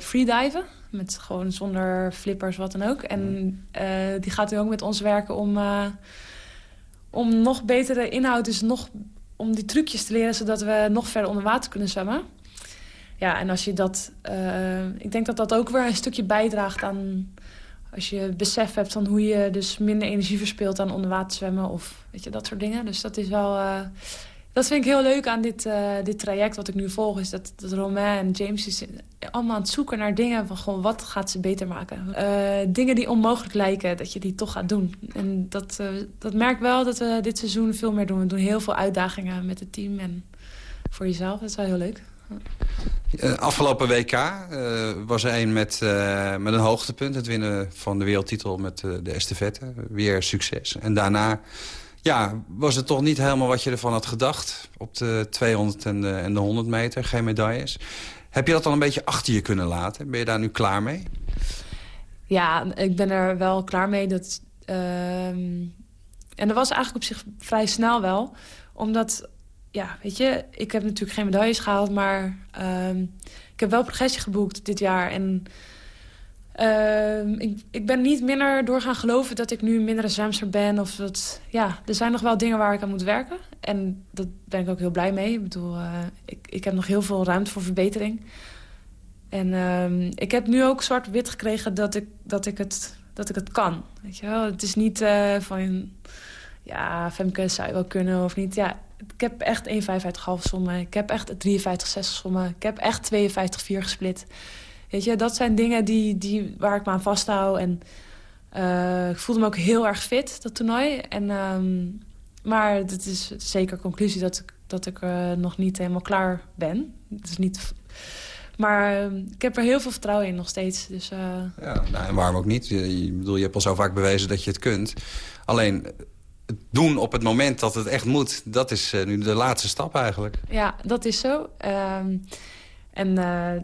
freediven. Met gewoon zonder flippers, wat dan ook. En uh, die gaat nu ook met ons werken om, om nog betere inhoud... dus nog om die trucjes te leren... zodat we nog verder onder water kunnen zwemmen. Ja, en als je dat... ik denk dat dat ook weer een stukje bijdraagt aan... als je besef hebt van hoe je dus minder energie verspilt aan onder water zwemmen... of weet je, dat soort dingen. Dus dat is wel dat vind ik heel leuk aan dit, uh, dit traject wat ik nu volg. Is dat, dat Romain en James is allemaal aan het zoeken naar dingen van gewoon wat gaat ze beter maken. Dingen die onmogelijk lijken, dat je die toch gaat doen. En dat, dat merk wel dat we dit seizoen veel meer doen. We doen heel veel uitdagingen met het team en voor jezelf. Dat is wel heel leuk. Afgelopen WK was er een met, met een hoogtepunt. Het winnen van de wereldtitel met de estafette. Weer succes. En daarna ja, was het toch niet helemaal wat je ervan had gedacht. Op de 200 en de, en de 100 meter, geen medailles. Heb je dat dan een beetje achter je kunnen laten? Ben je daar nu klaar mee? Ja, ik ben er wel klaar mee. Dat, uh, en dat was eigenlijk op zich vrij snel wel. Omdat, ja, weet je, ik heb natuurlijk geen medailles gehaald... maar uh, ik heb wel progressie geboekt dit jaar. En Uh, ik, ik ben niet minder door gaan geloven dat ik nu een mindere zwemster ben. Of dat, ja, er zijn nog wel dingen waar ik aan moet werken. En dat ben ik ook heel blij mee. Ik bedoel, uh, ik, ik heb nog heel veel ruimte voor verbetering. En uh, ik heb nu ook zwart-wit gekregen dat ik, dat, ik het, dat ik het kan. Weet je wel? Het is niet uh, van, ja, Femke zou je wel kunnen of niet. Ja, ik heb echt 1,55 half sommen. Ik heb echt 53,6 sommen. Ik heb echt 52,4 gesplit. Weet je, dat zijn dingen die, die, waar ik me aan vasthoud. En uh, ik voelde me ook heel erg fit, dat toernooi. En um, maar het is zeker conclusie dat ik, dat ik uh, nog niet helemaal klaar ben. Het is niet... Maar uh, ik heb er heel veel vertrouwen in nog steeds. Dus, uh... Ja, nou, en waarom ook niet? Je, bedoel, je hebt al zo vaak bewezen dat je het kunt. Alleen doen op het moment dat het echt moet... dat is nu de laatste stap eigenlijk. Ja, dat is zo. Um, en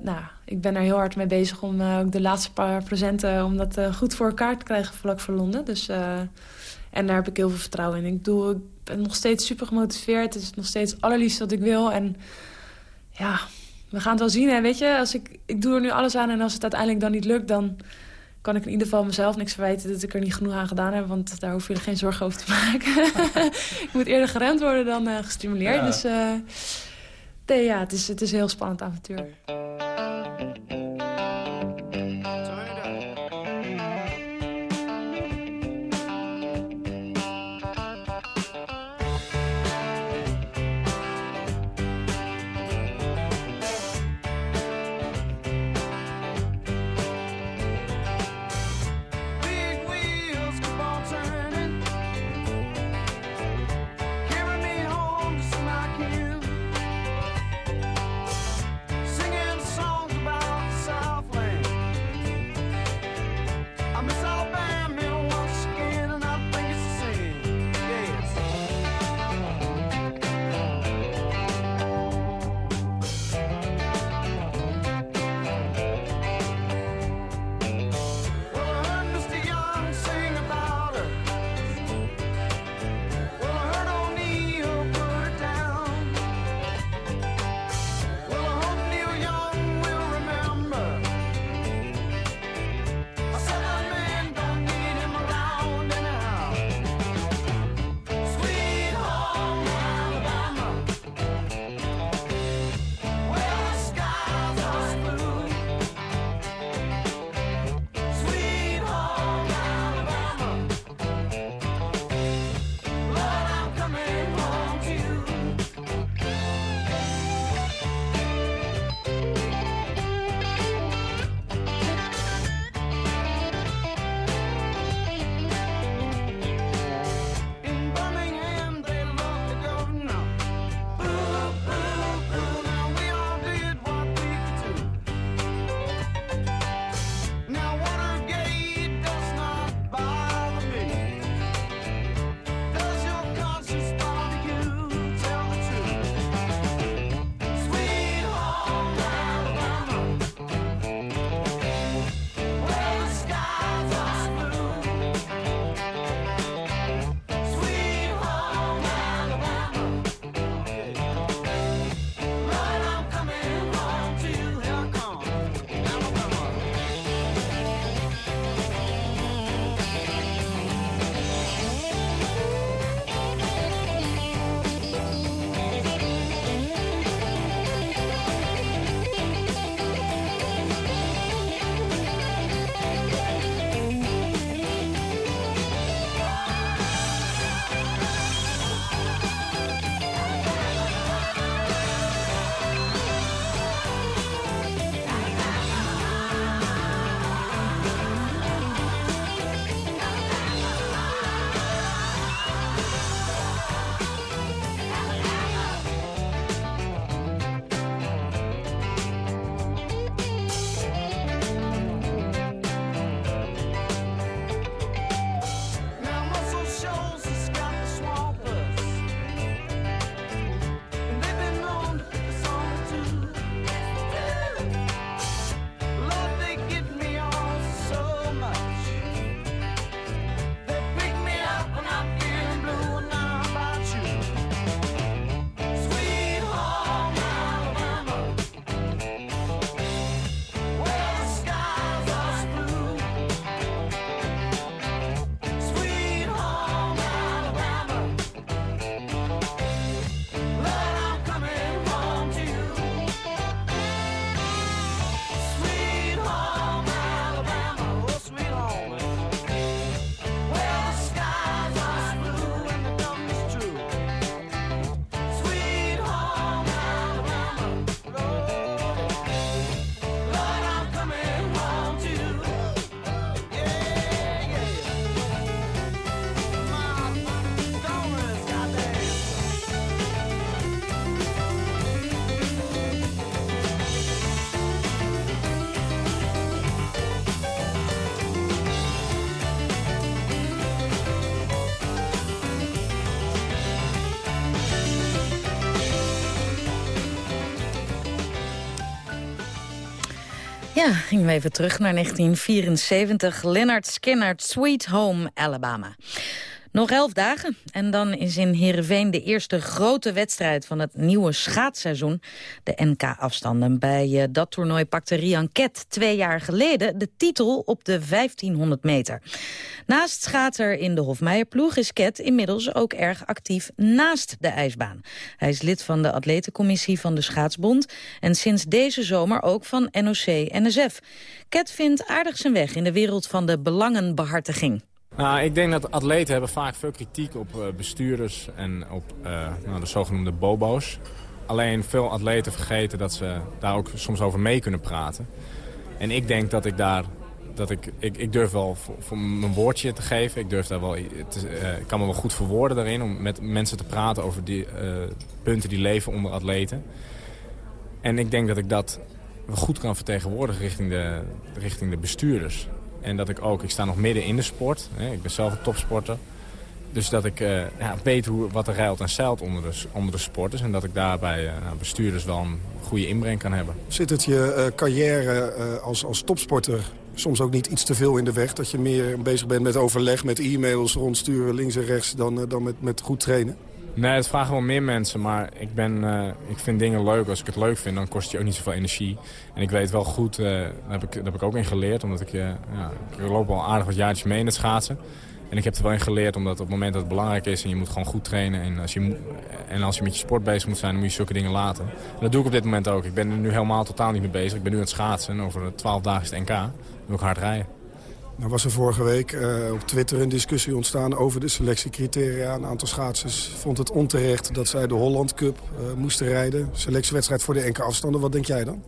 nou, ik ben er heel hard mee bezig om ook de laatste paar procenten... om dat goed voor elkaar te krijgen vlak voor Londen. Dus... En daar heb ik heel veel vertrouwen in. Ik, doe, ben nog steeds super gemotiveerd. Het is nog steeds het allerliefste wat ik wil. En ja, we gaan het wel zien. Hè, weet je, als ik, ik doe er nu alles aan en als het uiteindelijk dan niet lukt... dan kan ik in ieder geval mezelf niks verwijten dat ik er niet genoeg aan gedaan heb. Want daar hoef je geen zorgen over te maken. ik moet eerder geremd worden dan uh, gestimuleerd. Ja. Dus uh, nee, ja, het is, het is een heel spannend avontuur. Ja, gingen we even terug naar 1974. Leonard Skinner, Sweet Home, Alabama. Nog elf dagen en dan is in Heerenveen de eerste grote wedstrijd van het nieuwe schaatsseizoen. De NK-afstanden. Bij eh, dat toernooi pakte Rian Ket twee jaar geleden de titel op de 1500 meter. Naast schaatser in de Hofmeijerploeg is Ket inmiddels ook erg actief naast de ijsbaan. Hij is lid van de atletencommissie van de Schaatsbond en sinds deze zomer ook van NOC-NSF. Ket vindt aardig zijn weg in de wereld van de belangenbehartiging. Nou, ik denk dat atleten hebben vaak veel kritiek op uh, bestuurders en op uh, nou, de zogenoemde bobo's. Alleen veel atleten vergeten dat ze daar ook soms over mee kunnen praten. En ik denk dat ik daar, dat ik, ik, ik durf wel voor, mijn woordje te geven. Ik durf daar wel, uh, ik kan me wel goed verwoorden daarin om met mensen te praten over die punten die leven onder atleten. En ik denk dat ik dat goed kan vertegenwoordigen richting de, richting de bestuurders. En dat ik ook, ik sta nog midden in de sport. Hè, ik ben zelf een topsporter. Dus dat ik uh, ja, weet hoe, wat er rijlt en zeilt onder de, onder de sporters. En dat ik daarbij uh, bestuurders wel een goede inbreng kan hebben. Zit het je uh, carrière als, als topsporter soms ook niet iets te veel in de weg? Dat je meer bezig bent met overleg, met e-mails rondsturen links en rechts... dan, dan met, met goed trainen? Nee, het vragen wel meer mensen, maar ik, ben, uh, ik vind dingen leuk. Als ik het leuk vind, dan kost je ook niet zoveel energie. En ik weet wel goed, uh, daar, heb ik, daar heb ik ook in geleerd. Omdat ik, uh, ja, ik loop al aardig wat jaartjes mee in het schaatsen. En ik heb er wel in geleerd, omdat op het moment dat het belangrijk is... en je moet gewoon goed trainen. En als je, en als je met je sport bezig moet zijn, dan moet je zulke dingen laten. En dat doe ik op dit moment ook. Ik ben er nu helemaal totaal niet mee bezig. Ik ben nu aan het schaatsen en over 12 dagen is het NK. Dan wil ik hard rijden. Nou was er vorige week uh, op Twitter een discussie ontstaan over de selectiecriteria. Een aantal schaatsers vond het onterecht dat zij de Holland Cup uh, moesten rijden. Selectiewedstrijd voor de enkele afstanden. Wat denk jij dan?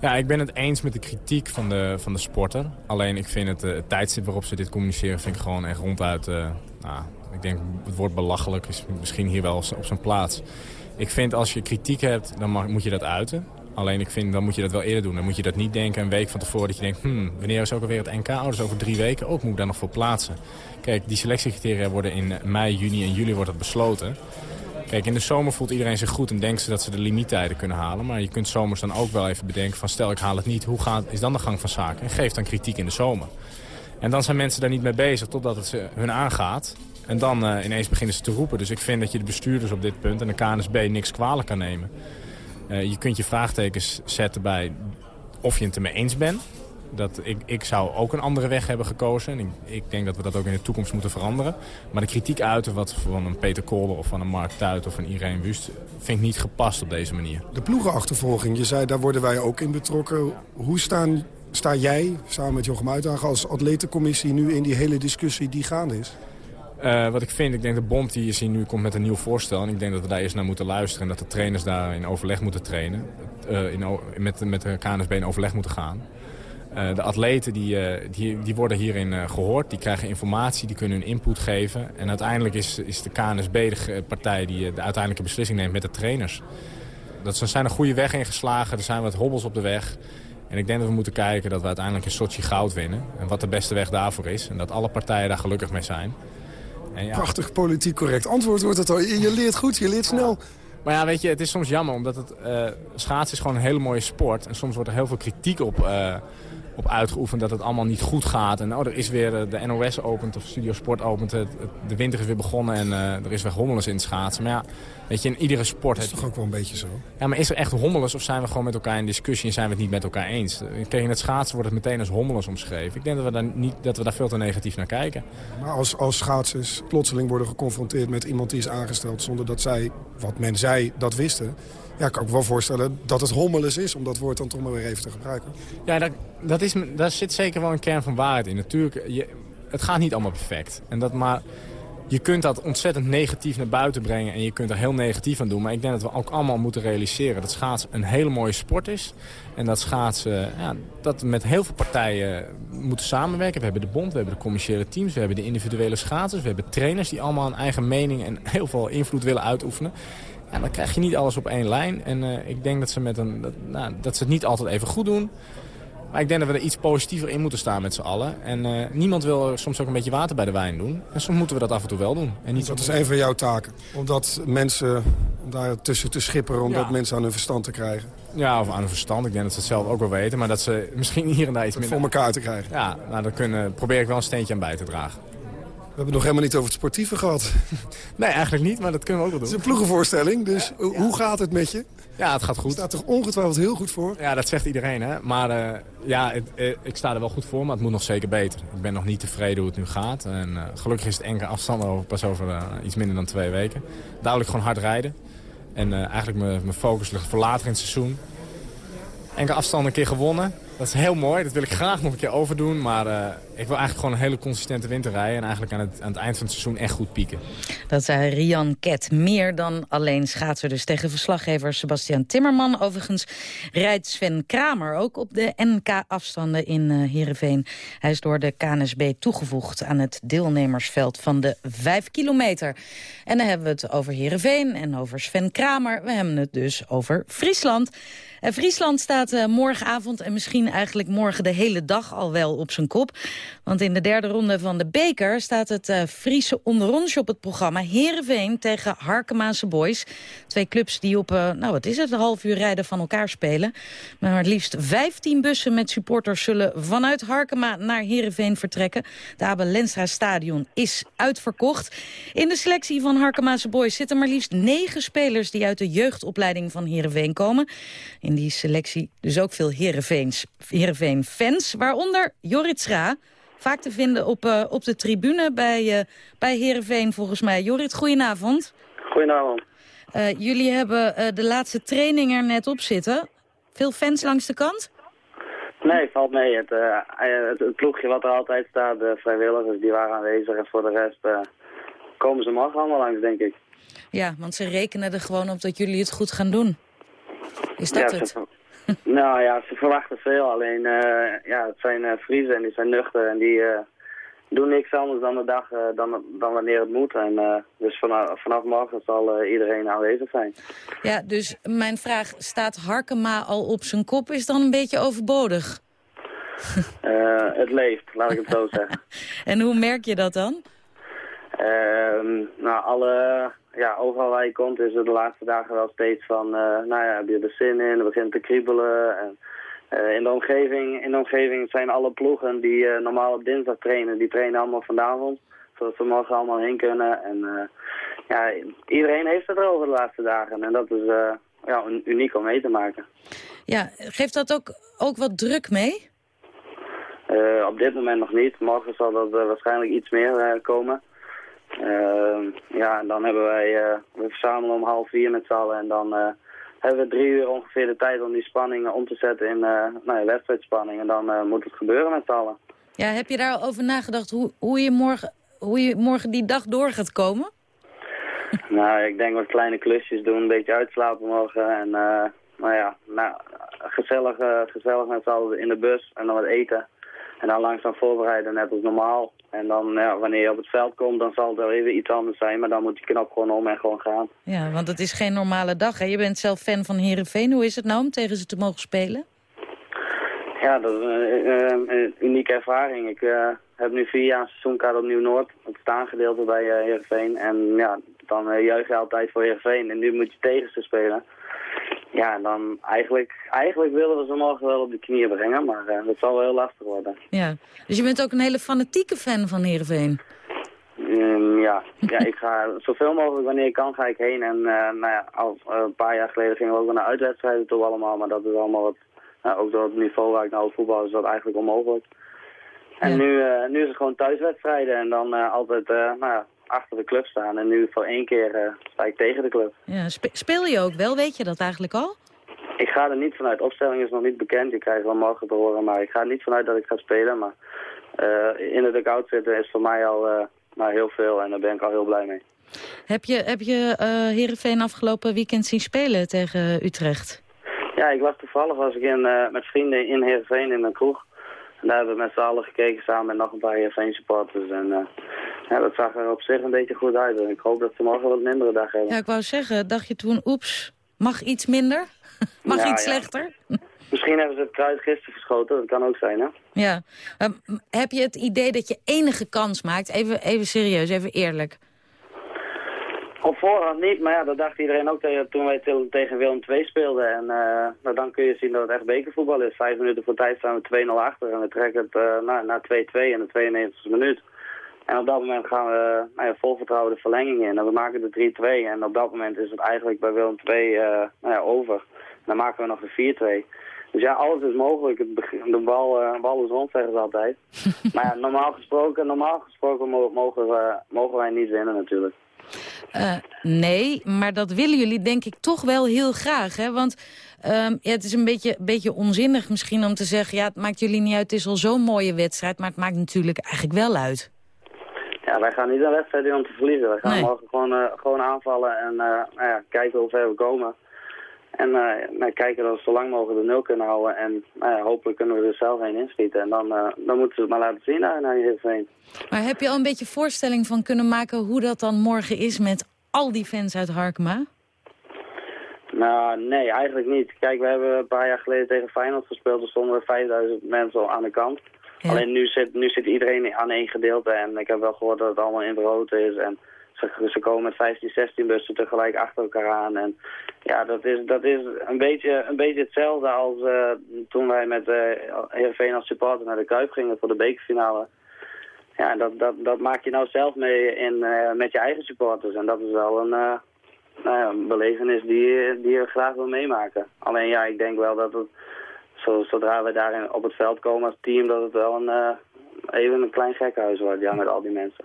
Ja, ik ben het eens met de kritiek van de, van de sporter. Alleen ik vind het, uh, het tijdstip waarop ze dit communiceren... vind ik gewoon echt ronduit... nou, ik denk het woord belachelijk is misschien hier wel op zijn plaats. Ik vind als je kritiek hebt, dan mag, moet je dat uiten. Alleen ik vind, dan moet je dat wel eerder doen. Dan moet je dat niet denken een week van tevoren dat je denkt... Hmm, wanneer is ook alweer het NK? Oh, dus over drie weken. Ook moet ik daar nog voor plaatsen. Kijk, die selectiecriteria worden in mei, juni en juli wordt het besloten. Kijk, in de zomer voelt iedereen zich goed en denkt ze dat ze de limiettijden kunnen halen. Maar je kunt zomers dan ook wel even bedenken van stel ik haal het niet. Hoe gaat, is dan de gang van zaken? En geef dan kritiek in de zomer. En dan zijn mensen daar niet mee bezig totdat het ze hun aangaat. En dan uh, ineens beginnen ze te roepen. Dus ik vind dat je de bestuurders op dit punt en de KNSB niks kwalijk kan nemen. Uh, je kunt je vraagtekens zetten bij of je het ermee eens bent. Dat ik, ik zou ook een andere weg hebben gekozen. En ik, ik, denk dat we dat ook in de toekomst moeten veranderen. Maar de kritiek uiten wat van een Peter Kolder of van een Mark Tuit of van Irene Wust... vind ik niet gepast op deze manier. De ploegenachtervolging, je zei daar worden wij ook in betrokken. Hoe staan, sta jij samen met Jochem Uitdagen als atletencommissie nu in die hele discussie die gaande is? Uh, wat ik vind, ik denk de bond die is hier nu komt met een nieuw voorstel. En ik denk dat we daar eerst naar moeten luisteren. En dat de trainers daar in overleg moeten trainen. Uh, in, met, met de KNSB in overleg moeten gaan. Uh, de atleten die, die, die worden hierin gehoord. Die krijgen informatie, die kunnen hun input geven. En uiteindelijk is, is de KNSB de partij die de uiteindelijke beslissing neemt met de trainers. Dat ze zijn een goede weg ingeslagen. Er zijn wat hobbels op de weg. En ik denk dat we moeten kijken dat we uiteindelijk in Sochi goud winnen. En wat de beste weg daarvoor is. En dat alle partijen daar gelukkig mee zijn. Ja. Prachtig politiek correct antwoord wordt het al. Je leert goed, je leert snel. Maar ja, weet je, het is soms jammer, omdat het uh, schaatsen is gewoon een hele mooie sport. En soms wordt er heel veel kritiek op, uh, op uitgeoefend dat het allemaal niet goed gaat. En oh, er is weer uh, de NOS opent of Studio Sport opent. Het, de winter is weer begonnen en er is weer hommeles in het schaatsen. Maar ja, weet je, in iedere sport... Dat is toch ook wel een beetje zo? Ja, maar is er echt hommeles of zijn we gewoon met elkaar in discussie en zijn we het niet met elkaar eens? In het schaatsen wordt het meteen als hommeles omschreven. Ik denk dat we daar, niet, dat we daar veel te negatief naar kijken. Maar als, als schaatsers plotseling worden geconfronteerd met iemand die is aangesteld... zonder dat zij, wat men zei, dat wisten... Ja, kan ik me wel voorstellen dat het hommeles is, om dat woord dan toch maar weer even te gebruiken. Ja, dat, dat is, daar zit zeker wel een kern van waarheid in. Natuurlijk, je, het gaat niet allemaal perfect. En dat maar je kunt dat ontzettend negatief naar buiten brengen en je kunt er heel negatief aan doen. Maar ik denk dat we ook allemaal moeten realiseren dat schaatsen een hele mooie sport is. En dat schaatsen, ja, dat met heel veel partijen moeten samenwerken. We hebben de bond, we hebben de commerciële teams, we hebben de individuele schaatsers. We hebben trainers die allemaal een eigen mening en heel veel invloed willen uitoefenen. Ja, dan krijg je niet alles op één lijn. En uh, ik denk dat ze, met een, dat, nou, dat ze het niet altijd even goed doen. Maar ik denk dat we er iets positiever in moeten staan met z'n allen. En uh, niemand wil soms ook een beetje water bij de wijn doen. En soms moeten we dat af en toe wel doen. En niet dat is een van jouw taken. Omdat mensen, om daar tussen te schipperen, om ja. dat mensen aan hun verstand te krijgen. Ja, of aan hun verstand. Ik denk dat ze het zelf ook wel weten. Maar dat ze misschien hier en daar iets minder... voor elkaar te krijgen. Ja, nou, daar kunnen, probeer ik wel een steentje aan bij te dragen. We hebben het nog helemaal niet over het sportieve gehad. Nee, eigenlijk niet, maar dat kunnen we ook wel doen. Het is een ploegenvoorstelling, dus hoe gaat het met je? Ja, het gaat goed. Het staat toch ongetwijfeld heel goed voor? Ja, dat zegt iedereen, hè. Maar uh, ja, het, uh, ik sta er wel goed voor, maar het moet nog zeker beter. Ik ben nog niet tevreden hoe het nu gaat. En uh, gelukkig is het enkele afstand over, pas over iets minder dan twee weken. Duidelijk gewoon hard rijden. En eigenlijk mijn focus ligt voor later in het seizoen. Enkele afstand een keer gewonnen. Dat is heel mooi, dat wil ik graag nog een keer overdoen. Maar ik wil eigenlijk gewoon een hele consistente winter rijden... en eigenlijk aan het, aan het eind van het seizoen echt goed pieken. Dat zei Rian Ket. Meer dan alleen schaatser dus tegen verslaggever Sebastian Timmerman. Overigens rijdt Sven Kramer ook op de NK-afstanden in uh, Heerenveen. Hij is door de KNSB toegevoegd aan het deelnemersveld van de 5 kilometer. En dan hebben we het over Heerenveen en over Sven Kramer. We hebben het dus over Friesland... En Friesland staat uh, morgenavond en misschien eigenlijk morgen de hele dag al wel op zijn kop. Want in de derde ronde van de beker staat het uh, Friese onderrondje op het programma. Heerenveen tegen Harkemaanse Boys. Twee clubs die op, uh, nou wat is het, een half uur rijden van elkaar spelen. Maar het liefst 15 bussen met supporters zullen vanuit Harkema naar Heerenveen vertrekken. De Abel Lenstra Stadion is uitverkocht. In de selectie van Harkemaanse Boys zitten maar liefst negen spelers die uit de jeugdopleiding van Heerenveen komen. In die selectie dus ook veel Heerenveen-fans, waaronder Jorrit Schra. Vaak te vinden op, uh, op de tribune bij, uh, bij Heerenveen volgens mij. Jorrit, goedenavond. Goedenavond. Uh, jullie hebben de laatste training er net op zitten. Veel fans langs de kant? Nee, valt mee. Het, het, het, ploegje wat er altijd staat, de vrijwilligers, die waren aanwezig. En voor de rest komen ze morgen allemaal langs, denk ik. Ja, want ze rekenen er gewoon op dat jullie het goed gaan doen. Is dat ja, het? Ze, nou ja, ze verwachten veel. Alleen, uh, ja, het zijn uh, Friesen en die zijn nuchter en die uh, doen niks anders dan de dag dan, dan wanneer het moet. En dus vanaf, vanaf morgen zal iedereen aanwezig zijn. Ja, dus mijn vraag, staat Harkema al op zijn kop? Is dan een beetje overbodig? het leeft, laat ik het zo zeggen. en hoe merk je dat dan? Ehm, nou, alle ja, overal waar je komt is het de laatste dagen wel steeds van, uh, nou ja, heb je er zin in, het begint te kriebelen. En, uh, in, de omgeving, in de omgeving zijn alle ploegen die uh, normaal op dinsdag trainen, die trainen allemaal vanavond. Zodat ze morgen allemaal heen kunnen. En ja, iedereen heeft het erover de laatste dagen. En dat is ja, uniek om mee te maken. Ja, geeft dat ook, ook wat druk mee? op dit moment nog niet. Morgen zal dat waarschijnlijk iets meer komen. Uh, ja, en dan hebben wij, uh, we verzamelen om half vier met z'n allen en dan uh, hebben we drie uur ongeveer de tijd om die spanningen om te zetten in nou ja, wedstrijdspanning. En dan moet het gebeuren met z'n allen. Ja, heb je daarover nagedacht hoe, hoe, je morgen, hoe je morgen die dag door gaat komen? nou, ik denk wat kleine klusjes doen, een beetje uitslapen morgen en nou ja, nou, gezellig, gezellig met z'n allen in de bus en dan wat eten. En dan langzaam voorbereiden, net als normaal. En dan, ja, wanneer je op het veld komt, dan zal het wel even iets anders zijn. Maar dan moet die knop gewoon om en gewoon gaan. Ja, want het is geen normale dag. Hè? Je bent zelf fan van Herenveen. Hoe is het nou om tegen ze te mogen spelen? Ja, dat is een, een, een unieke ervaring. Ik uh, heb nu vier jaar seizoenkaart op Nieuw-Noord. Het staangedeelte bij uh, Heerenveen. En ja, dan uh, juich je altijd voor Heerenveen. En nu moet je tegen ze spelen. Ja, en dan eigenlijk, eigenlijk willen we ze morgen wel op de knieën brengen, maar uh, dat zal wel heel lastig worden. Ja, dus je bent ook een hele fanatieke fan van Heerenveen? Um, ja. ja, ik ga zoveel mogelijk wanneer ik kan ga ik heen. En uh, nou ja, al uh, een paar jaar geleden gingen we ook naar uitwedstrijden toe allemaal, maar dat is allemaal wat, nou, ook door het niveau waar ik nou voetbal is dat eigenlijk onmogelijk. En ja. nu, nu is het gewoon thuiswedstrijden en dan altijd, nou ja, achter de club staan. En nu voor één keer uh, sta ik tegen de club. Ja, speel je ook wel? Weet je dat eigenlijk al? Ik ga er niet vanuit. Opstelling is nog niet bekend. Je krijgt wel morgen te horen. Maar ik ga er niet vanuit dat ik ga spelen. Maar uh, in de dugout zitten is voor mij al uh, nou, heel veel. En daar ben ik al heel blij mee. Heb je, heb je Heerenveen afgelopen weekend zien spelen tegen Utrecht? Ja, ik was toevallig was ik in, met vrienden in Heerenveen in een kroeg. En daar hebben we met z'n allen gekeken samen met nog een paar Heerenveen supporters. En uh, ja, dat zag er op zich een beetje goed uit. En ik hoop dat ze morgen wat mindere dag hebben. Ja, ik wou zeggen, dacht je toen, oeps, mag iets minder? mag ja, iets ja. slechter? Misschien hebben ze het kruid gisteren verschoten, dat kan ook zijn, hè? Ja. Um, heb je het idee dat je enige kans maakt, even, even serieus, even eerlijk? Op voorhand niet, maar ja, dat dacht iedereen ook tegen, toen wij tegen Willem II speelden. En uh, nou, dan kun je zien dat het echt bekervoetbal is. Vijf minuten voor tijd staan we 2-0 achter en we trekken het uh, naar 2-2 in de 92e minuut. En op dat moment gaan we nou ja, vol vertrouwen de verlenging in. En we maken de 3-2 en op dat moment is het eigenlijk bij Willem II uh, nou ja, over. En dan maken we nog de 4-2. Dus ja, alles is mogelijk. De bal, uh, bal is rond, zeggen ze altijd. maar ja, normaal gesproken, normaal gesproken mogen, we, mogen wij niet winnen natuurlijk. Uh, nee, maar dat willen jullie denk ik toch wel heel graag. Hè? Want uh, ja, het is een beetje, beetje onzinnig misschien om te zeggen... ja, het maakt jullie niet uit, het is al zo'n mooie wedstrijd... maar het maakt natuurlijk eigenlijk wel uit. Ja, wij gaan niet een wedstrijd om te verliezen. Wij gaan nee. morgen gewoon, uh, gewoon aanvallen en nou ja, kijken hoe ver we komen. En uh, nou, kijken dat we zo lang mogelijk de nul kunnen houden. En uh, hopelijk kunnen we er zelf heen inschieten. En dan, uh, dan moeten ze het maar laten zien naar, naar Heerenveen. Maar heb je al een beetje voorstelling van kunnen maken hoe dat dan morgen is met al die fans uit Harkema? Nou, nee, eigenlijk niet. Kijk, we hebben een paar jaar geleden tegen Feyenoord gespeeld. Er stonden er 5000 mensen al aan de kant. Ja. Alleen nu zit, nu zit iedereen aan één gedeelte. En ik heb wel gehoord dat het allemaal in rood is. En ze, komen met 15, 16 bussen tegelijk achter elkaar aan. En ja, dat is, dat is een, beetje, een beetje hetzelfde als uh, toen wij met uh, Heerenveen als supporter naar de Kuip gingen voor de bekerfinale. Ja, dat, dat, dat maak je nou zelf mee in, uh, met je eigen supporters. En dat is wel een, nou ja, belevenis die, die je graag wil meemaken. Alleen ja, ik denk wel dat het, zodra we daar op het veld komen als team, dat het wel een even een klein gekhuis wordt, ja, met al die mensen.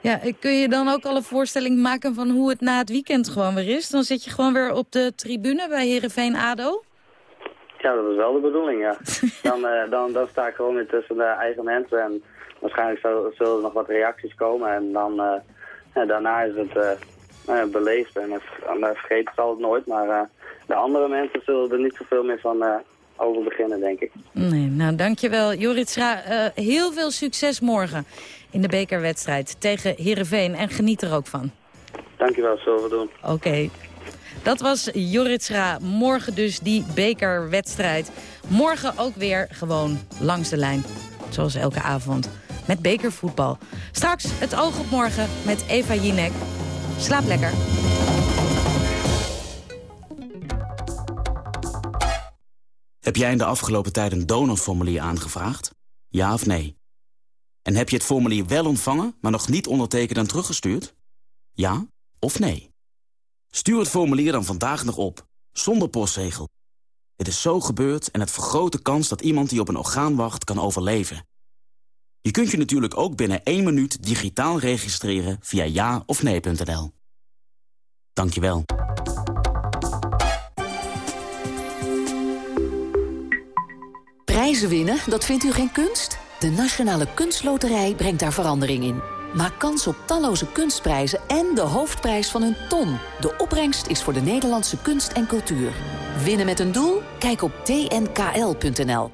Ja, kun je dan ook al een voorstelling maken van hoe het na het weekend gewoon weer is? Dan zit je gewoon weer op de tribune bij Heerenveen-ADO? Ja, dat is wel de bedoeling, ja. dan, uh, dan, dan sta ik gewoon weer tussen de eigen mensen en waarschijnlijk zullen er nog wat reacties komen. En dan, uh, ja, daarna is het uh, beleefd en, vergeten zal het nooit, maar de andere mensen zullen er niet zoveel meer van over beginnen, denk ik. Nee, nou, dankjewel. Joritsra, uh, heel veel succes morgen in de bekerwedstrijd tegen Heerenveen. En geniet er ook van. Dankjewel, zullen we doen. Oké. Okay. Dat was Joritsra. Morgen dus die bekerwedstrijd. Morgen ook weer gewoon langs de lijn. Zoals elke avond. Met bekervoetbal. Straks het oog op morgen met Eva Jinek. Slaap lekker. Heb jij in de afgelopen tijd een donorformulier aangevraagd? Ja of nee? En heb je het formulier wel ontvangen, maar nog niet ondertekend en teruggestuurd? Ja of nee? Stuur het formulier dan vandaag nog op, zonder postzegel. Het is zo gebeurd en het vergroot de kans dat iemand die op een orgaan wacht kan overleven. Je kunt je natuurlijk ook binnen één minuut digitaal registreren via ja of nee.nl. Dankjewel. Prijzen winnen, dat vindt u geen kunst? De Nationale Kunstloterij brengt daar verandering in. Maak kans op talloze kunstprijzen en de hoofdprijs van een ton. De opbrengst is voor de Nederlandse kunst en cultuur. Winnen met een doel? Kijk op tnkl.nl.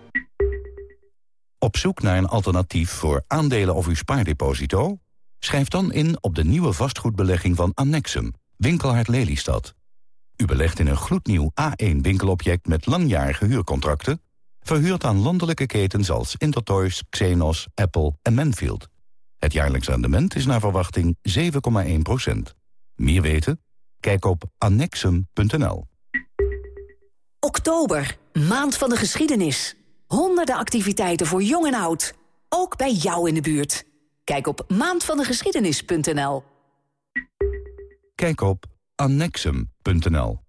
Op zoek naar een alternatief voor aandelen of uw spaardeposito? Schrijf dan in op de nieuwe vastgoedbelegging van Annexum, Winkelhard Lelystad. U belegt in een gloednieuw A1-winkelobject met langjarige huurcontracten Verhuurd aan landelijke ketens als Intertoys, Xenos, Apple en Manfield. Het jaarlijks rendement is naar verwachting 7,1% Meer weten? Kijk op annexum.nl. Oktober, maand van de geschiedenis. Honderden activiteiten voor jong en oud. Ook bij jou in de buurt. Kijk op maandvandegeschiedenis.nl. Kijk op annexum.nl.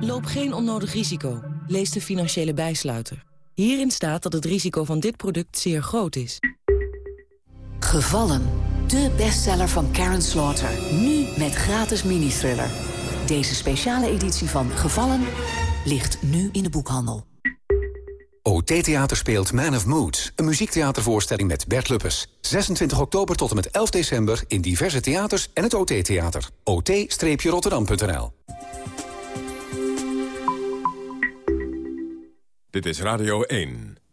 Loop geen onnodig risico. Lees de financiële bijsluiter. Hierin staat dat het risico van dit product zeer groot is. Gevallen. De bestseller van Karen Slaughter. Nu met gratis mini-thriller. Deze speciale editie van Gevallen ligt nu in de boekhandel. OT Theater speelt Man of Moods. Een muziektheatervoorstelling met Bert Luppes. 26 oktober tot en met 11 december in diverse theaters en het OT Theater. ot-rotterdam.nl Dit is Radio 1.